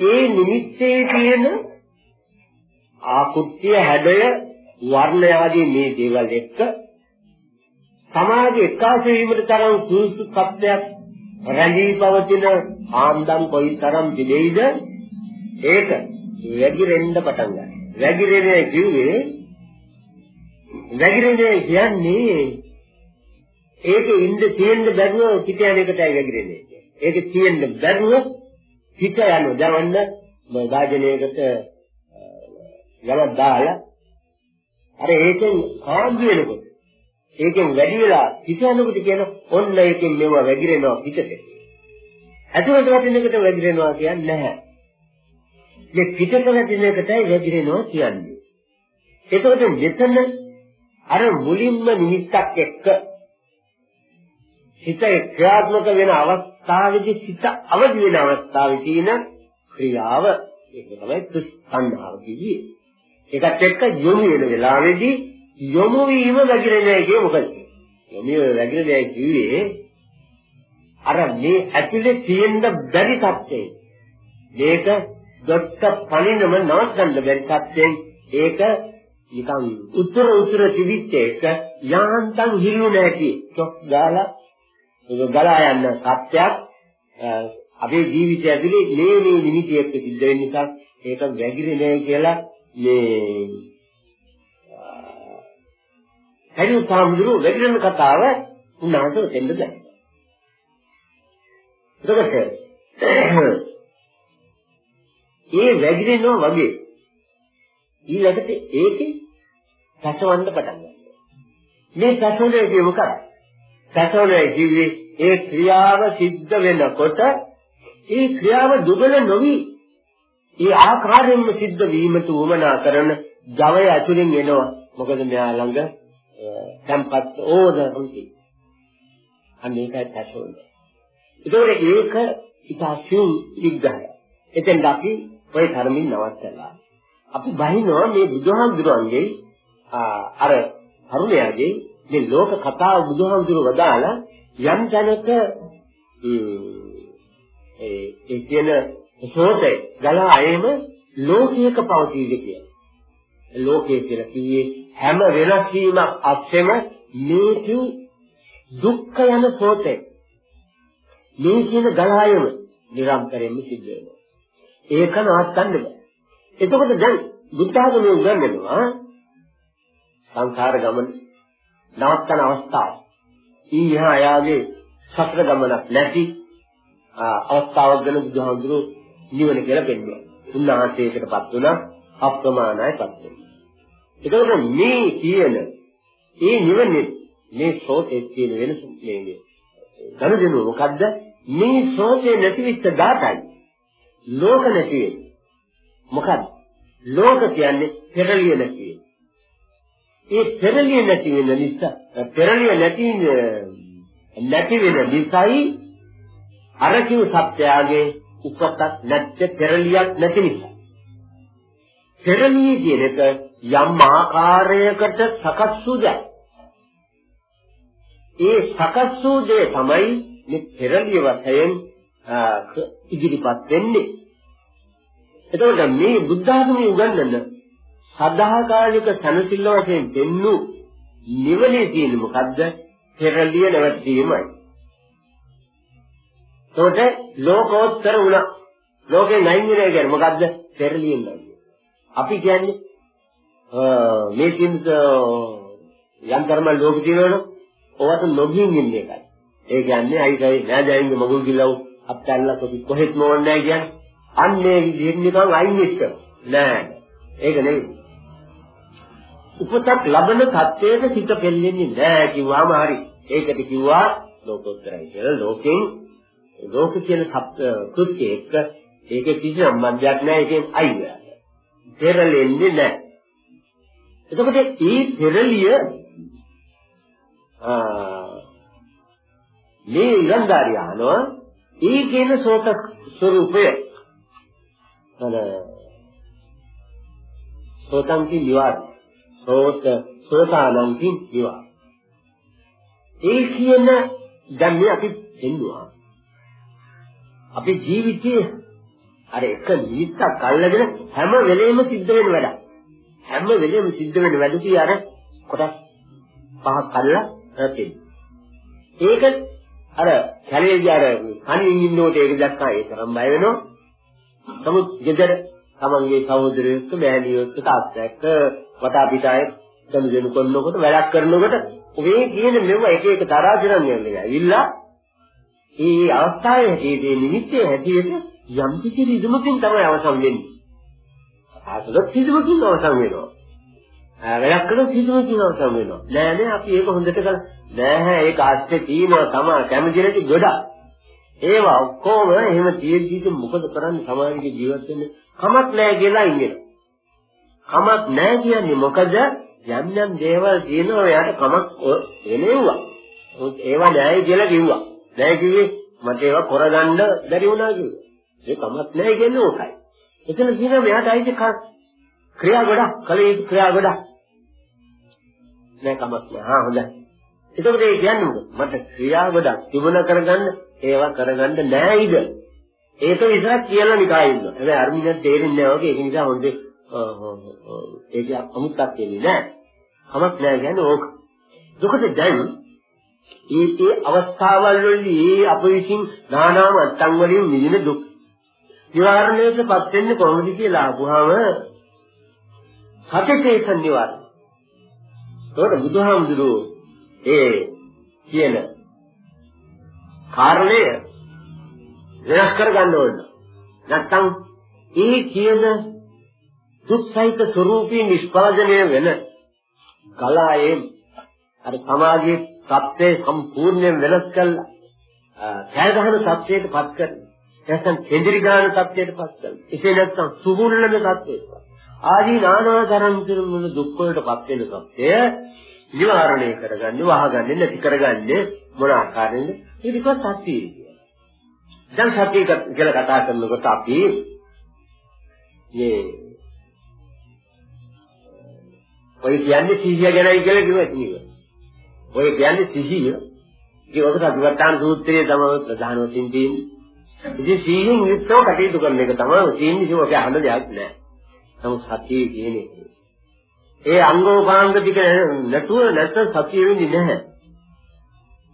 ඒ නිමිත්තේ තියෙන ආකුත්‍ය හැඩය වර්ණය ආදී මේ දේවල් එක්ක සමාජයේ එකාසු වීමට තරම් සුසු සත්‍යයක් රැඳී පවතින ආම්දම් කොයිතරම් දිලෙයිද ඒක වැగిරෙන්න පටන් ගන්නවා. වැగిරෙන්නේ කිව්වේ වැగిරෙන්නේ කියන්නේ ඒක ඉන්න තියෙන්න බැරුව පිට යන එකටයි වැగిරෙන්නේ. ඒක තියෙන්න බැරුව පිට යන දවන්න වාදනයකට යමක් දාලා අර ඒකෙන් කාන්දු වෙනකොට ඒකෙන් වැඩි වෙලා පිට යනකොට කියන ඔන්න ඒකෙන් මෙව වැగిරෙනවා පිටට. ඇතුළට වටින එකට වැగిරෙනවා කියන්නේ නැහැ. මේ පිටට වටින එකටයි වැగిරෙනවා කියන්නේ. ඒකෝට මෙතන අර මුලින්ම නිමිත්තක් එක්ක හිත ක්‍රියාත්මක වෙන අවස්ථාවේදී හිත අවදි වෙන අවස්ථාවේ තියෙන ක්‍රියාව ඒක තමයි තුස්තණ්හාව කියේ. ඒකත් එක්ක යොමු වෙන වෙලාවේදී යොමු වීම වැగిරෙන්නේ කියේ මොකද? යොමු වැగిරෙන්නේ කියේ අර මේ ඇතුලේ තියෙන බැරි තත්ත්වේ. මේක දොට්ට පණිනම නවත්තන්න බැරි තත්ත්වෙන් ඒක නිකන් උත්තර උත්තර තිබිච්ච එක යාන්තම් හිල්ලු නැති චොක් ගාලා ඒක ගලා යන සත්‍යයක් අපේ ජීවිතය ඇතුලේ මේ මේ නිමිතියක් සිද්ධ වෙන නිසා ඒක වැగిරෙන්නේ නැහැ කියලා මේ හරි උපාමුදුරු වැగిරෙන කතාව උනාට දෙන්න දැන්. එතකොට ඒ වැగిරෙනවා වගේ ඊළඟට ඒකේ සැසවන්න පටන් ගන්නවා. මේ සැසුනේ මොකක්ද? සැසවන්නේ කිව්වේ ඒ ක්‍රියාව සිද්ධ වෙනකොට ඒ ක්‍රියාව දුබල නොවි ඒ ආකාරයෙන්ම සිද්ධ වීමට උවමනා කරන ජවය ඇතුලෙන් එනවා. මොකද මෙයා ළඟ tempat ඕනරුම් තියෙනවා. අන්න ඒකයි සැසවන්නේ. ඒකෝට ඒක ඉතාසියුම් විග්‍රහය. එතෙන් අපි ওই ධර්මින් නවත්තලා. අපි බහිනවා මේ බුදුහාමුදුරන්ගේ අර තරුණයාගේ මේ ලෝක කතාව බුදුහාමුදුරුව වදාලා යම් තැනක ඒ ඒ කියන සෝතේ ගලා ආයෙම ලෝකයක පවතීද කියලා. ලෝකයේ කියලා කිව්වේ හැම වෙනස් වීමක් අස්සෙම මේකු දුක්ඛ යන සෝතේ. මේ කියන ගලායම නිරන්තරයෙන්ම සිද්ධ වෙනවා. ඒක නවත්තන්න බෑ. එතකොට දැන් බුද්ධ ආගමේ උගන්වනවා සංසාර ගමන නවත්තන අවස්ථාව. ඊහා යාගේ සතර ගමනක් නැති අවස්ථාවක් ගැන බුදුහාමුදුරුවෝ නිවන කියලා පෙන්වනවා. උන්වහන්සේකටපත් වුණා අප්‍රමාණයපත් වෙනවා. ඒකෝට මේ කියන ඒ නිවනේ මේ සෝතේ තියෙන වෙනස මේ මේ. ගනුදෙනුව මොකද්ද? මේ සෝතේ නැතිවෙච්ච දාතයි. ලෝක නැති වෙන්නේ. මොකද්ද? ලෝක කියන්නේ පෙරලිය නැති වෙන. ඒ පෙරලිය නැති වෙන නිසා පෙරලිය නැති නැති වෙන නිසායි අර කිව් සත්‍යයගේ උපතක් නැත්te පෙරලියක් නැති නිසා. පෙරලිය කියන එක යම් ආකාරයකට සකස් වූ දෙයක්. ඒ සකස් වූ දේ තමයි මේ පෙරලිය වශයෙන් ඉදිරිපත් වෙන්නේ. එතකොට මේ බුද්ධ ආගමේ උගන්වන සදාකාලික සනසිල්ල වශයෙන් දෙන්නු නිවනේ තියෙන්නේ මොකද්ද? පෙරලිය නැවතීමයි. එතකොට ලෝකෝත්තර වුණා. ලෝකේ නැයින් වෙන කියන්නේ මොකද්ද? පෙරලියෙන් නැන්නේ. අපි කියන්නේ මේ කින්ද යම් කර්ම ලෝක තියෙනවනේ ඔවට නොගින් ඉන්නේ එකයි. ඒ කියන්නේ අයිතයි නෑදෑයින්ගේ මගුල් ගිලව් අත්හැරලා කොහි කොහෙත්ම ඕනේ නෑ කියන්නේ. අන්නේ විදිහෙන් නිකන් අයින් වෙච්ච. නෑ. ඒක නෙවෙයි. උපතක් ලබන තත්ත්වයක සිත පෙල්ලෙන්නේ නෑ කිව්වම හරි. ඒකට කිව්වා ලෝකෝත්තරයි කියලා. ලෝකෙන් ලෝක කියන කෘත්‍ය එක්ක ඒකේ කිසි සම්බන්ධයක් නෑ. ඒකෙන් අයින් වෙලා. පෙරලෙන්නේ නෑ. එතකොට මේ පෙරලිය මේ ඉලන්දාරිය අහනවා ඒ කියන සෝත ස්වરૂපය අර සෝතං කි විවාද සෝත සෝතානං කි විවාද ඒ කියන දැන් මේ අපි දෙන්නවා. අපි ජීවිතයේ අර එක නිමිත්තක් අල්ලගෙන හැම වෙලෙම සිද්ධ වෙන වැඩක්. හැම වෙලෙම සිද්ධ වෙන වැඩ කී අර කොටස් පහක් අල්ලලා තියෙනවා ඒක අර කැලේදී අර කණින් ඉන්නකොට ඒක දැක්කා ඒ තරම් බය වෙනවා. නමුත් ගෙදර තමන්ගේ සහෝදරයෙක්ට මෑණියෙක්ට තාත්තයෙක්ට වටා පිටාය දනුදෙනු කරනකොට වැඩක් කරනකොට ඔබේ කියන මෙව එක එක තරහා දිරන්නේ නැහැ. ඇවිල්ලා ඒ අවස්ථාවේ හැටියට නිමිත්තේ හැටියට යම් කිසි රිදුමකින් තමයි අවසන් වෙන්නේ. ආසලත් රිදුමකින් අවසන් වෙනවා. වැඩක් කළොත් රිදුමකින් අවසන් වෙනවා. නෑ නෑ අපි ඒක හොඳට කරලා නෑ ඒක අස්සේ තියෙනවා තමයි කැමති නැති ගොඩක්. ඒවා ඔක්කොම එහෙම තියෙද්දි මොකද කරන්නේ සමාජයේ ජීවත් වෙන්නේ කමක් නෑ කියලා ඉන්නේ. කමක් නෑ කියන්නේ මොකද යම් යම් දේවල් තියෙනවා එයාට කමක් එනෙව්වා. ඒවා නෑයි කියලා කිව්වා. නෑ කිව්වේ මට ඒවා කරගන්න බැරි වුණා කිව්වා. ඒ කමක් නෑ කියන්නේ ඕකයි. එතන කියනවා මෙයාට අයිති ක්‍රියා ගොඩක් කල යුතු ක්‍රියා ගොඩක්. නෑ කමක් නෑ. හා හොඳයි. එතකොට ඒ කියන්නේ මට ක්‍රියා ගොඩක් තිබුණ කරගන්න ඒවා කරගන්න නෑයිද? ඒක විතරක් කියලා නිකා ඉන්නවා. හැබැයි අර්මිනත් තේරෙන්නේ නැහැ වගේ ඒක නිසා හොඳේ ඒක අමුත්තක් කියන්නේ නෑ. කමක් නෑ කියන්නේ ඕක. දුකට දැන් ඒ ඒ අවස්ථාවල් වලදී අප විසින් නානා මට්ටම් වලින් විඳින දුක් නිවාරණයටපත් වෙන්නේ කොහොමද කියලා අහුවාම සතිතේස නිවාරණ. ඒකට බුදුහාමුදුරුවෝ ඒ කියන කාරණය වෙනස් කරගන්න ඕන. නැත්තම් ඒ කියන දුක්සහිත ස්වરૂපී නිෂ්පාදනය වෙන ගලායේ අර සමාජයේ தත්ත්වය සම්පූර්ණයෙන් වෙනස් කළා. කෑ ගහන தත්ත්වයට පත් කරන. නැත්නම් කෙඳිරි ගහන தත්ත්වයට පත් කරන. එසේ නැත්නම් සුහුල්ලන தත්ත්වයට. ආදී නානාතරම් කරන දුක් වලටපත් වෙන தත්ත්වය නිවාරණය කරගන්නේ, වහගන්නේ, නැති කරගන්නේ මොන ආකාරයෙන්ද? ඒක සත්‍යය. දැන් සත්‍යය කියලා කතා කරනකොට අපි මේ ඔය කියන්නේ සිහිය ගැනයි කියලා කිව්වා ඉතින්. ඔය කියන්නේ සිහිය. ඒක ඔක සතිපට්ඨාන සූත්‍රයේ තමයි ප්‍රධාන වශයෙන් තියෙන්නේ. ඉතින් සිහියෙන් යුක්තව කටයුතු කරන එක තමයි තියෙන්නේ ඒක අහන්න දෙයක් නෑ. නමුත් සත්‍යය කියන්නේ ඒ අංගෝපාංග ටික නැතුව නැත්නම් සතිය වෙන්නේ නැහැ.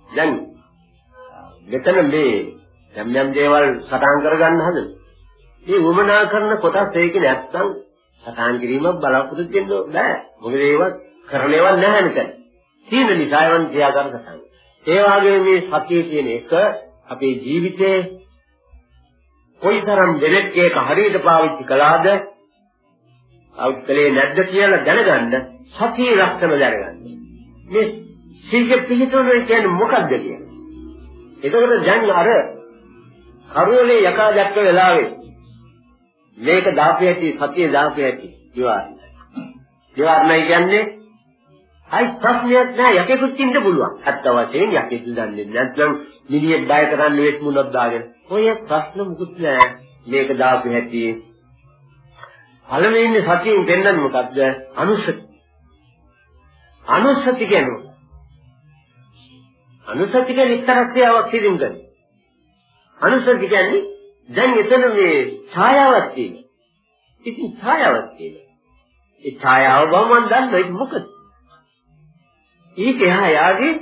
දැන් මෙතන මේ යම් යම් දේවල් සටහන් කරගන්න හදන. මේ වමනා කරන කොටස් ඒක නැත්නම් සටහන් කිරීමක් බලාපොරොත්තු වෙන්න බෑ. මොකද ඒවත් කරන ඒවා නැහැ මෙතන. තියෙන නිසා ඒවන් ක්‍රියාකාර සටහන්. ඒ වගේ මේ සතිය කියන එක අපේ ජීවිතේ කොයිතරම් දෙලෙක් ඒක හරියට පාවිච්චි කළාද අවුත්කලේ නැද්ද කියලා දැනගන්න සතිය ලක්ෂණ දැනගන්න. මේ සීක පිළිතුරු කියන්නේ මොකක්ද කියන්නේ? එතකොට දැන් අර කරුවලේ යකා දැක්ක වෙලාවේ මේක දාපේ ඇති සතිය දාපේ ඇති දිවාරණ. දිවාරණයි කියන්නේ අයි ප්‍රශ්නයක් නෑ යකෙකුත් ඉන්න පුළුවන්. අත්ත වශයෙන් යකෙක් දන්නේ නැත්නම් මිනිහෙක් බය කරන්න වෙස් මුණක් දාගෙන. ඔය ප්‍රශ්න මුකුත් නෑ. මේක දාපේ ඇති පළවෙනි සතියෙන් දෙන්නන්නේ මොකද්ද? අනුසති. අනුසති කියන්නේ අනුසති කියන්නේ එක්තරා ක්‍රියාවක් සිදුම් කරන. අනුසති කියන්නේ දැන් එතන මේ ඡායාවක් තියෙනවා. ඉතින් ඡායාවක් තියෙනවා. ඒ ඡායාව බව මම දන්නවා ඒක මොකද? ඊට එහා යාගේ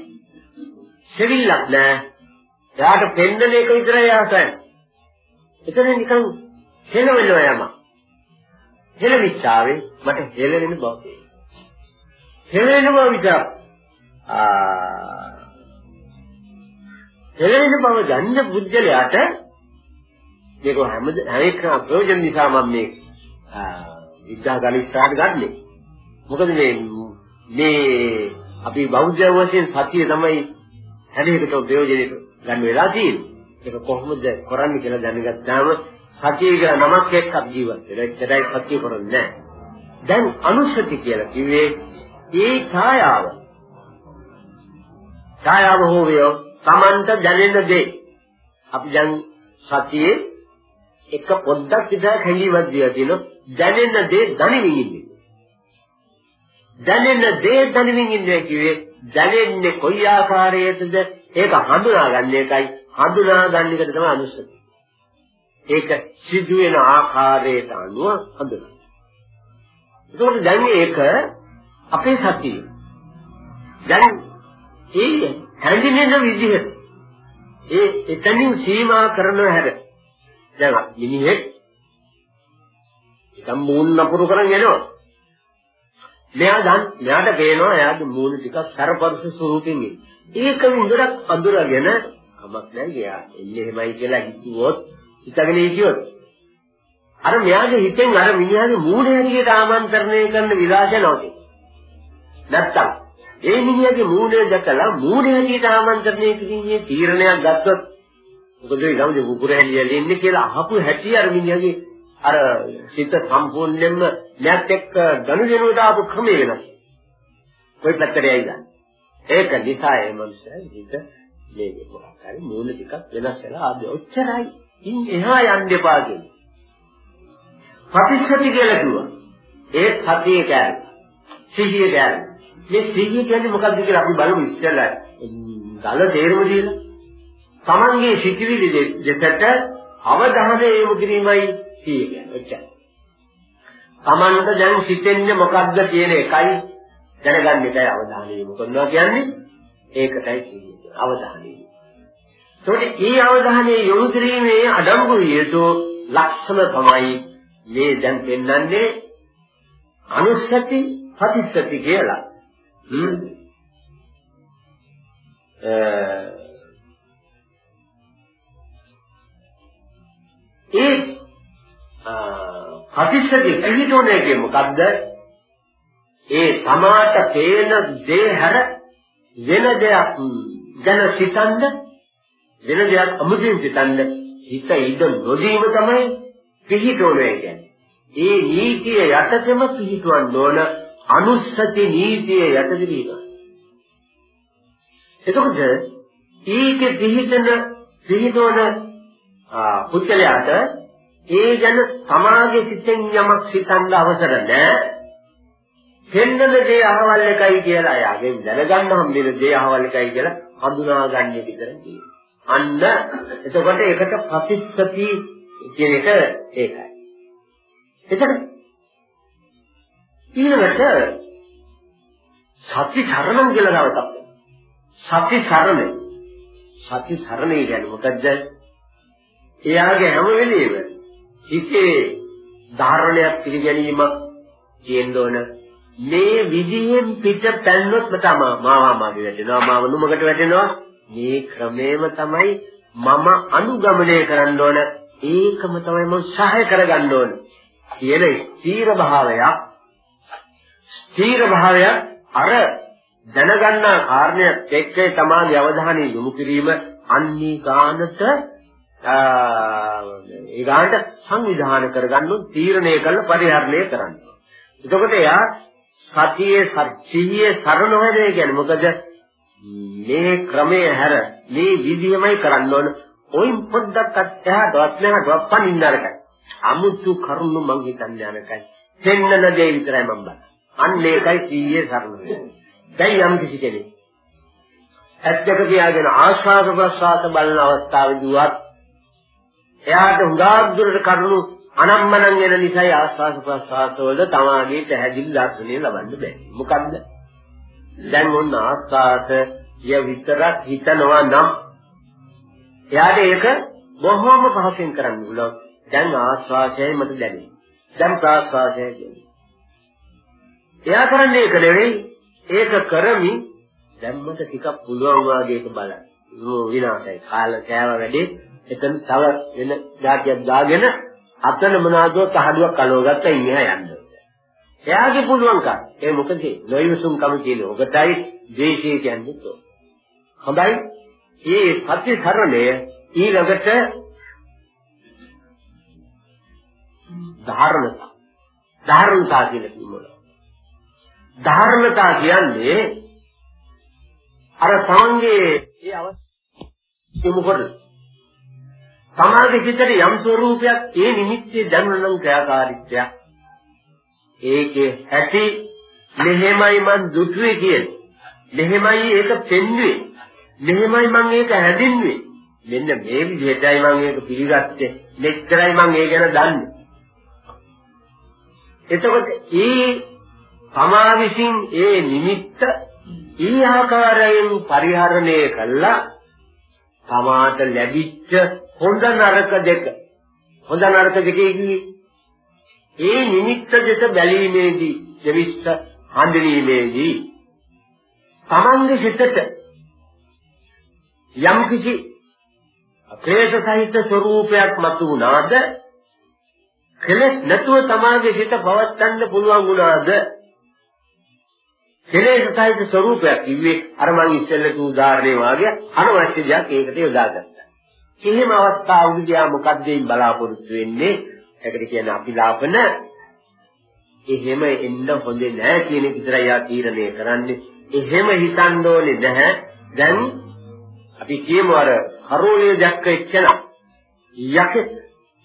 සෙවිල්ලක් නෑ. එයාට පෙන්නන එක විතරයි ආසයි. එතන නිකන් හෙලවෙනවා යම. හෙලවිච්චාවේ මට හෙලවෙන බව තේරෙනවා. හෙලවෙන බව විතර ආ හෙලවෙන බව ගන්න බුද්ධලයාට මේක හැම හැම එකම ප්‍රයෝජන නිසා මම මේ විද්‍යා ගණිතාට ගන්නෙ. මොකද මේ මේ අපි බෞද්ධ වශයෙන් සතිය තමයි හැම එකටම ප්‍රයෝජනෙට ගන්න වෙලා තියෙන්නේ. ඒක කොහොමද කරන්නේ කියලා දැනගත්තාම සතිය කියලා නමක් එක්ක ජීවත් වෙලා එච්චරයි සතිය කරන්නේ නැහැ. දැන් අනුස්සති කියලා කිව්වේ ඒ ඡායාව. ඡායාව හොවියෝ Tamanta දැනෙන දේ. අපි දැන් සතියේ එක පොඩ්ඩක් විතර හැංගීමක් දිලා තියෙනවා. දැනෙන දේ දැනෙමින් ඉන්නේ. දැනෙන දේ දැනෙමින් ඉන්නේ කිව්වේ දැනෙන්නේ කොයි ආකාරයකටද ඒක හඳුනාගන්න එකයි හඳුනාගන්න එකට තමයි අනුස්සතිය. ඒක සිදුවෙන ආකාරයට අනුව හඳුනන. ඒකෝට දැන් මේක අපේ සතිය. දැන් ඒ හැඳින්වෙන විදිහ ඒ එතනින් සීමා කරන හැර දැන් මිනිහෙක් නිකන් මූණ නපුරු කරන් යනවා. මෙයා දැන් මෙයාට පේනවා එයාගේ මූණ ටිකක් සරපරස ස්වරූපින් ඉන්නේ. ඒක විඳරක් අඳුරගෙන කමක් නැහැ ගියා. එන්නේ එහෙමයි කියලා හිතුවොත් හිතගෙන හිටියොත් අර මෙයාගේ හිතෙන් අර මිනිහාගේ මූණ හැටියට ආමන්ත්‍රණය කරන විලාසය නෝති. නැත්තම් ඒ මිනිහාගේ මූණය දැකලා මූණ හැටියට ආමන්ත්‍රණය කිරීමේ තීරණයක් ගත්තොත් මොකද ඒ ගමේ කුකුර හැලියලා ඉන්නේ කියලා අහපු හැටි අර මිනිහාගේ අර සිත සම්පූර්ණයෙන්ම නැත් එක්ක ගනුදෙනුවට ආපු ක්‍රමය වෙනස්. කොයි පැත්තට යයිද? ඒක නිසා ඒ මනුස්සයා හිත මේ මොකක් හරි මූල ටිකක් වෙනස් වෙලා ආදී ඔච්චරයි. ඉන් එහා යන්න එපා කියන්නේ. ප්‍රතිශති කියලා කිව්වා. ඒ සතියේ කෑම. සිහිය කෑම. මේ සිහිය කියන්නේ මොකක්ද කියලා අපි බලමු ඉස්සෙල්ලා. දල තේරුම දීලා. Tamange සිටිවිලි දෙකට අවධානය යොමු කිරීමයි සිහිය කියන්නේ. ඔච්චරයි. Tamanට දැන් සිතෙන්නේ මොකක්ද කියන එකයි දැනගන්න එකයි අවධානය යොමු කරනවා කියන්නේ. ඒකටයි සිහිය. අවධානය. ඒකට මේ අවධානය යොමු කිරීමේ අඩංගු වියතු ලක්ෂණ තමයි මේ දැන් පෙන්වන්නේ අනුස්සති ප්‍රතිස්සති කියලා. ඒ ප්‍රතිස්සති පිළිතුරේ කිය මොකද්ද? ඒ තමාට පේන දේ හැර වෙන දෙයක් ගැන සිතන්න වෙන දෙයක් අමුතුවෙන් සිතන්න හිත ඉද නොදීම තමයි පිහිටෝනේ කියන්නේ. ඒ නීතිය යටතේම පිහිටවන්න ඕන අනුස්සති නීතිය යටතේ ඉන්න. එතකොට ඒකේ පිහිටන පිහිටවන පුද්ගලයාට ඒ ගැන සමාජයේ සිතෙන් යමක් සිතන්න අවසර නැහැ. පෙන්නන දේ අහවල් එකයි කියලා එයාගෙන් දැනගන්න හම්බෙන දේ අහවල් එකයි කියලා හඳුනාගන්නේ විතරයි. අන්න එතකොට ඒකට ප්‍රතිස්සති කියන එක ඒකයි. එතකොට ඊළඟට සති සරණම් කියලා දවසක්. සති සරණ. සති සරණේ කියන්නේ මොකද්ද? එයාගේ හැම වෙලෙම හිතේ ධාරණයක් පිළිගැනීමක් තියෙන්න ඕන. මේ විදිහෙන් පිට පැන්නොත් තමයි මාවා මාගේ වැටෙනවා මාව නුමකට වැටෙනවා. මේ ක්‍රමේම තමයි මම අනුගමනය කරන්න ඕන. ඒකම තමයි මම සහාය කරගන්න ඕන. කියන ස්ථීර භාවයක් ස්ථීර භාවයක් අර දැනගන්නා කාරණයක් එක්ක තමයි අවධානය යොමු කිරීම. අන්නී ගානට ඒ ගානට සංවිධානය කරගන්න තීරණය කළ පරිහරණය කරන්න. එතකොට එයා සතියේ සත්‍යයේ සරණ හොයන්නේ කියන්නේ මොකද? මේ ක්‍රමයේ හැර මේ විදියමයි කරන්න ඕන. ඔයින් පොඩ්ඩක් අත්‍යහදවත් නැහදවත් පනින්නරකයි අමුතු කරුණු මං හිතන්නේ අනකයි දෙන්නන දේ විතරයි මම බලන්නේ. අන්න ඒකයි සීයේ සරණ වෙන්නේ දැන් යම් කිසි කෙනෙක් ඇත්තක තියාගෙන ආශාස ප්‍රසආත බලන අවස්ථාවේදීවත් එයාට හුඟක් දුරට කරුණු අනම්මනම් වෙන නිසායි ආස්වාද ප්‍රසආස වල තමාගේ පැහැදිලි දර්ශනය ලබන්න බැහැ. මොකද්ද? දැන් ඔන්න ආස්වාදය විතරක් හිතනවා නම් එයාට ඒක බොහොම පහසෙන් කරන්න පුළුවන්. දැන් ආස්වාදයයි මට දැනෙන්නේ. දැන් ප්‍රාස්වාදයයි දැනෙන්නේ. එයා කරන්නේ ඒක නෙවෙයි. ඒක කරමි දැන් මට ටිකක් පුළුවන් වාගේක බලන්න. විනාශයි. කාල කෑව වැඩි. එතන තව වෙන જાතියක් දාගෙන අතන මොනවාදෝ තහඩුවක් කලවගත්තා ඉන්නේ යන්න. එයාගේ පුළුවන්කම්. ඒ මොකද නොයුසුම්කම කියන ඔකටයි ද්වේෂය කියන්නේ. හොඳයි. මේ ප්‍රතිසරණය ඊළඟට ධාරණතා. ධාරණතා කියලා කිව්වොත්. ධාරණතා කියන්නේ අර තමන්ගේ ඒ අවස්ථාවේ මොකද? සමාධි හිතේ යම් ස්වરૂපයක් ඒ නිමිත්තේ දැනුණනම් ක්‍රියාකාරීත්වයක් ඒකේ ඇති මෙහෙමයි මං දුටුවේ කියන්නේ. මෙහෙමයි ඒක පෙන්වුවේ. මෙහෙමයි මං ඒක හැදින්නුවේ. මෙන්න මේ විදිහටයි මං ඒක පිළිගත්තේ. මෙච්චරයි මං ඒ ගැන දන්නේ. එතකොට ඒ තමා විසින් ඒ නිමිත්ත ඊ ආකාරයෙන් පරිහරණය කළා තමාට ලැබිච්ච හොඳ නරක දෙක. හොඳ නරක දෙකේ කිව්වේ ඒ නිමිත්ත දෙස බැලීමේදී දෙවිස්ස හඳුනීමේදී තමන්ගේ හිතට යම් කිසි ක්ලේශ සහිත ස්වરૂපයක් මතු වුණාද කෙලෙස් නැතුව තමාගේ හිත පවත්වන්න පුළුවන් වුණාද කෙලෙස් සහිත ස්වરૂපයක් කිව්වේ අර මං ඉස්සෙල්ලේ උදාහරණේ වාගේ අනවශ්‍ය දෙයක් ඒකට යොදාගත්තා. එහෙම අවස්ථාවකදී මොකක්ද බලාපොරොත්තු වෙන්නේ? ඒකට කියන්නේ අපිලාපන එහෙම එන්න හොඳ නෑ කියන එක විතරයි යා තීරණය කරන්නේ. එහෙම හිතන්න ඕනේ නැහැ. දැන් අපි කියමු අර කරෝලිය දැක්ක එක්කන යකෙක්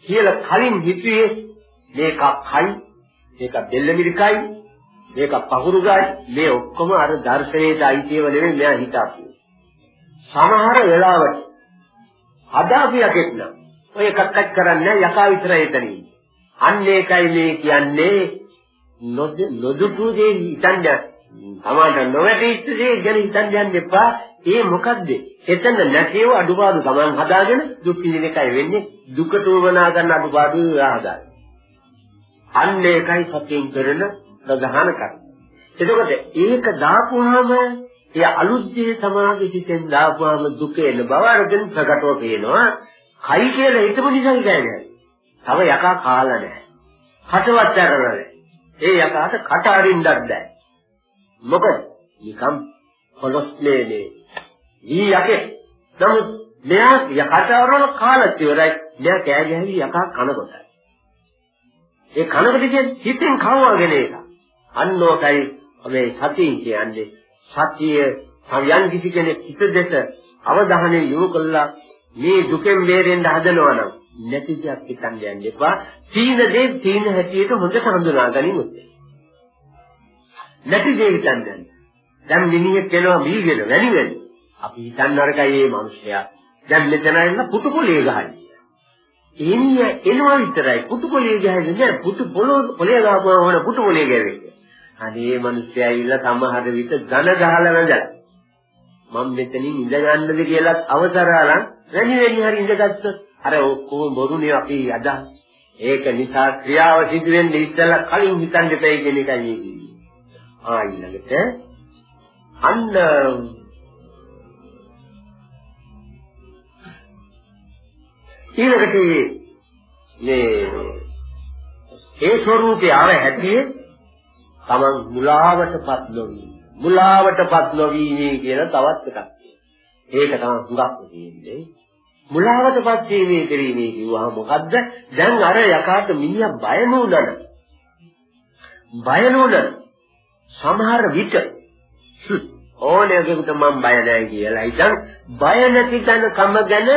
කියලා කලින් හිතුවේ මේක කයි මේක බෙල්ල මිරිකයි මේක පහුරුගයි මේ ඔක්කොම අර දර්ශනයට අයිතිව නෙමෙයි මෙයා හිතාපු. සමහර වෙලාවට අද අපි යකෙක් නම් ඔය එකක්වත් කරන්නේ යකා විතරයි එතනින්. අන්න ඒකයි මේ කියන්නේ නොදුටු දේ හිතන්න. තමාට නොවැටිච්ච දේ ගැන හිතන්න යන්න එපා. ඒ මොකද්ද? එතන නැතිව අඩුපාඩු Taman හදාගෙන දුක් විඳින එකයි වෙන්නේ. දුකට උවමනා ගන්න අඩුපාඩු හදාගන්න. අන්න ඒකයි සත්‍යයෙන් කරන ප්‍රධාන කර්ම. එතකොට ඒක දාපුවාම ඒ අලුත් දේ සමාධි හිතෙන් දාපුවාම දුක එන බව අරගෙන ප්‍රකටව පේනවා. කයි කියලා හිතපු නිසා කියන්නේ. තව යකා කාලා නැහැ. කටවත් ඇරලා ඒ යකාට කට අරින්නත් බෑ. මොකද නිකම් පොලොස්ලේනේ. ඊ යකේ නමුත් මෙයා යකට අරවල කාලා ඉවරයි. මෙයා කෑ ගැහවි යකා කනකොටයි. ඒ කනකොට කියන්නේ හිතෙන් කවවාගෙන ඒක. අන්නෝකයි මේ සතිය කියන්නේ සතිය යම් කිසි කෙනෙක් හිත දෙස අවධානය යොමු කළා මේ දුකෙන් බේරෙන්න හදනවා නම් නැති දෙයක් හිතන්න යන්න එපා. තීන දේ තීන හැටියට හොඳට හඳුනා ගනිමු. නැති දේ හිතන්න යන්න. දැන් මිනිහෙක් එනවා මීගෙන වැඩි වැඩි. අපි හිතන්න අරකයි මේ මිනිස්සයා. දැන් මෙතන ඉන්න පුතු පොලේ ගහන්නේ. එන්නේ එනවා විතරයි පුතු පොලේ ගහන්නේ නෑ පුතු පොලෝ පොලේ ගහපුවා වුණ පුතු පොලේ ගෑවේ. අනේ මිනිස්සයා ඉල්ල සමහර විට ඝන ගහලා වැඳලා. මම මෙතනින් ඉඳ ගන්නද කියලා අවසර අරන් වැඩි වැඩි හරි ඉඳගත්තොත් අර ඔක්කොම බොරුනේ අපි අදහස්. ඒක නිසා ක්‍රියාව සිදු වෙන්නේ ඉස්සලා කලින් හිතන්න දෙපයි කියන එකයි මේ කියන්නේ. ආ ඊළඟට අන්න ඊළඟට මේ ඒ ස්වરૂපේ ආව හැටියේ තමන් මුලාවටපත් නොවි මුලාවටපත් නොවි කියන තවත් එකක්. ඒක තමයි හුඟක් තියෙන්නේ. මුලාවටපත් වීමේ කිරීමේ කිව්වහම මොකද්ද? දැන් අර යකාට මිනිහා බය නුනන. බය නුනන. සමහර විට ඕනෙකට මම බය නැහැ කියලා. ඉතින් බය නැති තැන කම ගැන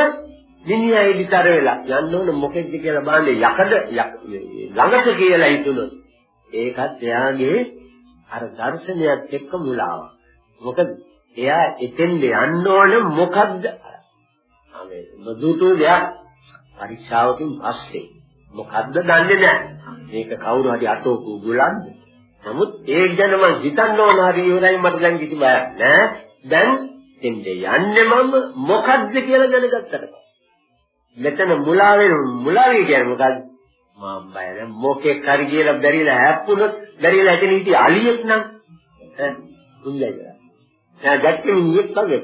මිනිහා ඉදිතර වෙලා යන්න ඕන මොකෙද්ද කියලා බලන්නේ යකඩ ළඟට කියලා හිතුනොත් ඒකත් එයාගේ අර දර්ශනයත් එක්ක මුලාවක්. මොකද එයා එතෙන්ද යන්න ඕන මොකද්ද මේ නොදුටු දෙයක් පරීක්ෂාවකින් පස්සේ මොකද්ද දන්නේ නැහැ. මේක කවුරු හරි අතෝපු ගුලන්ද? නමුත් ඒක ගැන මම හිතන්න ඕන හරි ඉවරයි මට දැන් කිසි බයක් නෑ. දැන් එන්නේ යන්නේ මම මොකද්ද කියලා දැනගත්තට. මෙතන මුලාවේ මුලාවේ කියන්නේ මොකද්ද? මම බය නැහැ මොකෙක් හරි කියලා බැරිලා හැප්පුණොත් බැරිලා හිටින ඉති අලියෙක් නම් ඈ දුන්නයි කියලා. දැන් ගැට්ටෙ මිනිහෙක් වගේ.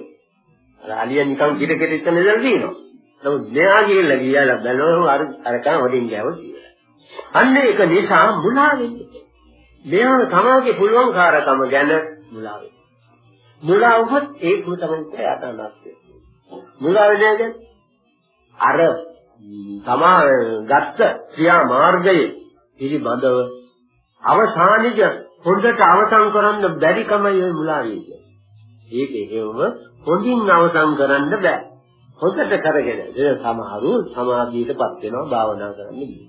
අර අලිය නිකන් කිට කිට ඉන්න ඉඳලා දිනනවා. නමුත් මෙයා කියලා ගියාලා බලනවා අර අරකන් වදින් ගෑවොත් කියලා. අන්න ඒක නිසා මුලා වෙන්නේ. මෙයා තමගේ පුළුවන්කාරකම ගැන මුලා වෙනවා. මුලා වුත් ඒකම තමයි යථාර්ථය. මුලා වෙන්නේ අර තමා ගත්ත ක්‍රියා මාර්ගයේ පිළිබඳව අවසානික හොඳට අවසන් කරන්න බැරි කමයි මුලා වෙන්නේ. ඒක හේවම හොඳින් අවසන් කරන්න බෑ. හොඳට කරගෙන ඒ සමහරු සමාධියටපත් වෙනවා භාවනා කරන්නේ.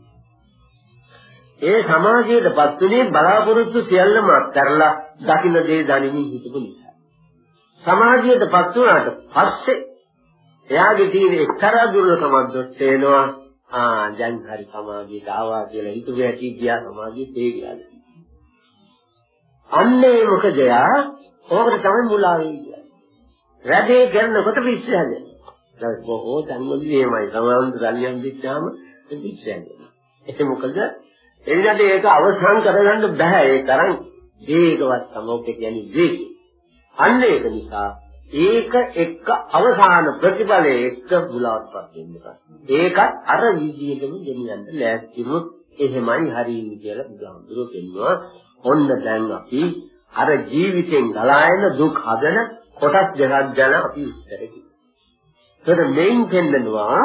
ඒ සමාධියටපත් උනේ බලාපොරොත්තු සියල්ලම අත්හැරලා දකින්න දේ දනිමින් හිටපු නිසා. සමාධියටපත් වුණාට පස්සේ එයාගේ තියෙන එක්තරා දුර්ලභමක් දොස් වෙනවා ආ දැන් හරි සමාධියට ආවා කියලා හිතුවේ ඇති ගියා සමාධිය තේ ගියාද? අන්නේ මොකද යා? ඕකට තමයි මුලා වෙන්නේ රැදේ කරනකොට පිස්සහද දැන් බොහෝ තන්වලදී එහෙමයි. සමාන්ත සල්ලියන් දිච්චාම පිස්සහද ඒක මොකද? එවිට ඒක අවසන් කරගන්න බෑ. ඒ තරම් දීගවත් සමෝක කියන්නේ දීග අන්න ඒක නිසා ඒක එක්ක අවසාන ප්‍රතිඵලයේ එක්ක බුලාවටපත් වෙනවා. ඒකත් අර විදිහටම ගෙනියන්න ලෑස්තිමුත් එහෙමයි හරියි කියලා බුදුහාමුදුරුවෝ කියනවා. ඔන්න දැන් අපි අර ජීවිතෙන් ගලායන දුක් හදන කොටස් දෙකක් ගැන අපි විස්තර කිව්වා. ඒතර මේන් දෙන්නවා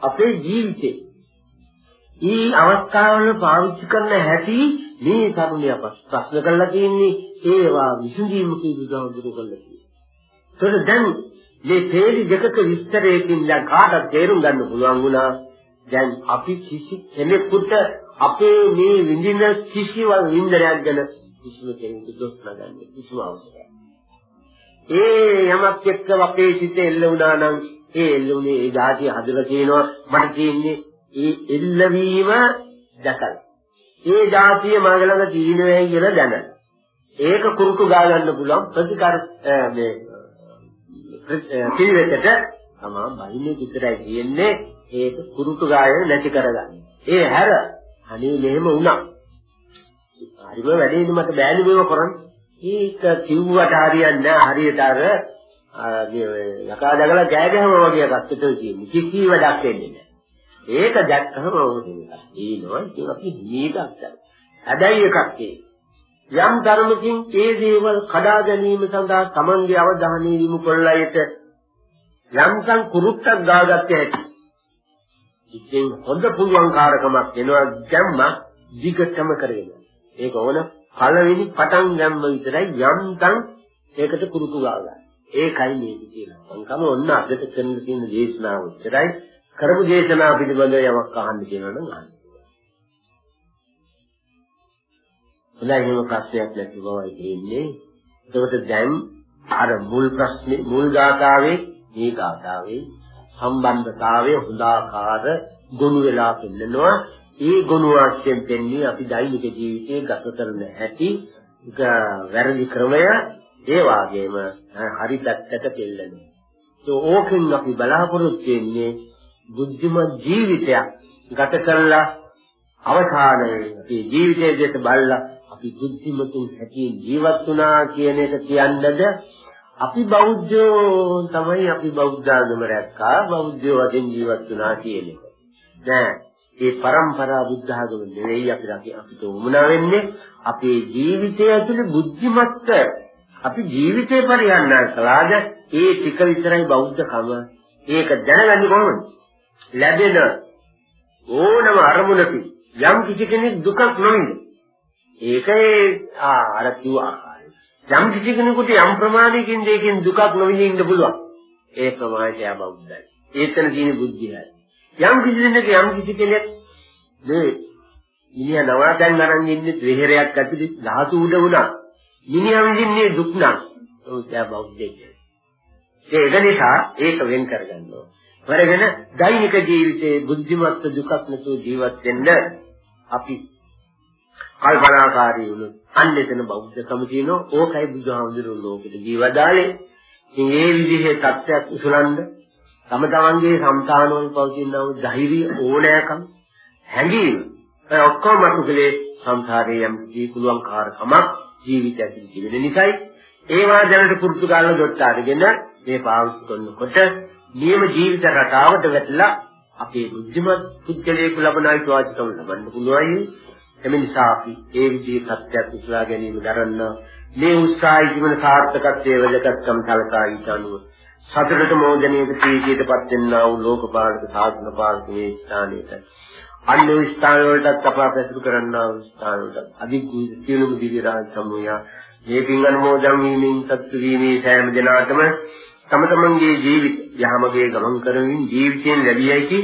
අපේ ජීවිතේ ඊ අවස්ථාවල පාවිච්චි කරන හැටි මේ තරුණිය ප්‍රශ්න කරලා තියෙන්නේ ඒවා විසඳීමකදී බුදුහාමුදුරුවෝ කළා. ඒකට දැන් මේ තේලි දෙකක විස්තරයකින් දැන් කාටද තේරුම් ගන්න පුළුවන් වුණා. දැන් අපි කිසි කෙනෙකුට අපේ මේ විඳින කිසිවක් වින්දනයක් ගැන කිසිම කෙනෙකුට දොස් නගන්න කිසිම අවශ්‍යයි. ඒ යමක් එක්ක අපේ සිතේ එල්ල වුණා නම් ඒ එල්ලුනේ ඒ ධාතිය හදලා තියෙනවා මට තියෙන්නේ ඒ එල්ලවීම දැකලා. ඒ ධාතිය මගේ ළඟ තියෙනවා කියලා දැනන. ඒක කුරුටු ගා ගන්න පුළුවන් ප්‍රතිකාර මේ පිළිවෙතට තමා බයිනේ විතරයි කියන්නේ ඒක කුරුටු ගායන නැති කරගන්න. ඒ හැර අනේ මෙහෙම වුණා. හරිම වැඩේනේ මට බෑනේ මේව කරන්න. ඒක කිව්වට හරියන්නේ නැහැ. හරියට අර යකා දගලා කෑ ගැහුවා වගේ එකක් හිතුව කියන්නේ. කිසි වැඩක් වෙන්නේ නැහැ. ඒක දැක්කම ඕනෙක. ඒනවා ඉතින් අපි හිමීට අත්දැක. හැබැයි එකක් තියෙනවා. යම් ධර්මකින් ඒ දේවල් කඩා ගැනීම සඳහා Tamange අවධානය යොමු කළායට යම්සම් කුරුට්ටක් දාගත්තේ ඇති. ඉතින් හොඳ පුළුවන්කාරකමක් එනවා ගැම්ම දිගටම කරගෙන. ඒක ඕන පළවෙනි පටන් ගැම්ම විතරයි යම්තම් ඒකට කුරුටු ගාගන්න. ඒකයි මේක කියලා. සංකම ඔන්න අදට කරන්න තියෙන දේශනාව විතරයි කරමු දේශනාව පිළිබඳව යමක් අහන්න කියනවා නම් අහන්න. හොඳයි එහෙම ප්‍රශ්නයක් නැති බවයි තියෙන්නේ. එතකොට දැන් අර මුල් ප්‍රශ්නේ මුල් ගාථාවේ මේ ගාථාවේ සම්බන්ධතාවය හොඳාකාර ගොනු වෙලා පෙන්නනවා. ඒ ගොනු වාක්‍යයෙන් දෙන්නේ අපි දෛනික ජීවිතයේ ගත කරන හැටි වැරදි ක්‍රමය ඒ වාගේම හරි පැත්තට පෙන්නනවා. તો ඕකෙන් අපි බලාපොරොත්තු වෙන්නේ බුද්ධිමත් ජීවිතයක් ගත කරලා අවසානයේ අපේ ජීවිතයේ දෙත බලලා අපි බුද්ධිමතුන් හැටියෙන් ජීවත් වුණා කියන එක කියන්නද අපි බෞද්ධයෝ තමයි අපි බෞද්ධ ආගම රැක්කා බෞද්ධයෝ වශයෙන් ජීවත් වුණා කියන එක. නෑ ඒ પરම්පරා බුද්ධ ආගම නෙවෙයි අපි අපිට උමනා වෙන්නේ අපේ ජීවිතය ඇතුලේ බුද්ධිමත්ව අපි ජීවිතේ පරිහරණය කළාද ඒ ටික විතරයි බෞද්ධකම. ඒක දැනගන්නේ කොහොමද? ලැබෙන ඕනම අරමුණකින් යම් කිසි කෙනෙක් දුකක් නොවිඳ ඒකේ අර කිව්ව ආකාරය. යම් කිසි කෙනෙකුට යම් ප්‍රමාණයකින් දෙයකින් දුකක් නොවිඳින්න පුළුවන්. ඒ ප්‍රමාණයට යා බෞද්ධයි. ඒතන තියෙන බුද්ධියයි. යම් කිසි කෙනෙක් යම් කිසි කෙනෙක් මේ මිනිහා නවාතැන් අරන් ඉන්නේ විහෙරයක් ඇතුලේ ධාතු උඩ වුණා. මිනිහා විඳින්නේ දුක් නම් ඔයා බෞද්ධයෙක්. ඒක නිසා ඒක වෙන් කරගන්න ඕන. වරගෙන දෛනික ජීවිතයේ බුද්ධිමත් දුකක් නැතුව ජීවත් වෙන්න අපි කල්පනාකාරී වුණොත් අන්න එතන බෞද්ධකම කියනවා ඕකයි බුදුහාමුදුරුවෝ ලෝකෙට ජීවදාලේ. ඉතින් ඒ විදිහේ தත්ත්වයක් උසලන්න තම තමන්ගේ సంతානවල පවතිනා වූ ධෛර්යය ඕනෑකම හැඟීම ඒ ඔක්කොම අතුලේ සංසාරයේ යම් දී කුලංකාරකමක් ජීවිතය ඇතුළේ තිබෙන නිසායි. ඒවා දැනට පුරුදු කරලා දොට්ටාගෙන මේ පාවිච්චි කරනකොට නියම ජීවිත රටාවට වැටලා අපේ බුද්ධිමත් පුද්ගලයෙකු ලබන අයිතිවාසිකම් ලබන්න පුළුවන් එම නිසා අපි ඒ විදිහේ සත්‍යයක් විශ්ලා ගැනීම දරන්න මේ උත්සාහය ජීවන සාර්ථකත්වයේ වැදගත්කම් සලකා ඊට අනුව සතරට මොදණියක ප්‍රීතියටපත් වෙන්නා වූ ලෝකපාලක සාධන පාලක මේ ස්ථානයේ අන්න ඒ ස්ථාන වලට අපා පැසුරු කරන්නා වූ ස්ථාන වලට අධිගුණ සියලුම දිව්‍ය රාජ සමූහය මේ පින් අනුමෝදන් වීමෙන් සත්තු වීමේ සෑම දිනාටම තම තමන්ගේ ජීවිත යහමගේ ගමන් කරමින් ජීවිතයෙන් ලැබිය හැකි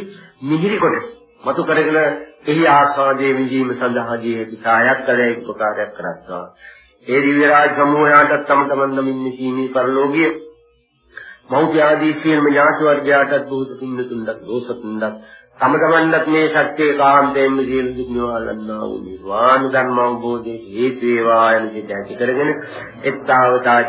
මිහිරි කොට මතු කරගෙන එහි ආස්වාදයේ විඳීම සඳහා ජීවිත කායක් කලේ උපකාරයක් කරත්වා. ඒ දිව්‍ය රාජ සමූහයාට තම තමන් නමින් නිසීමේ පරලෝකීය මෞඛ්‍ය ආදී සියලුම ඥාති වර්ගයාටත් බොහෝ පින්නතුන්වත් දෝෂතුන්වත් තම තමන්වත් මේ සත්‍යයේ කාන්තයෙන්ම සියලු දුක් නිවාලන්නා වූ නිර්වාණ ධර්ම අවබෝධයේ හේතු වේවා යන දෙයට ඇති කරගෙන එත්තාවතා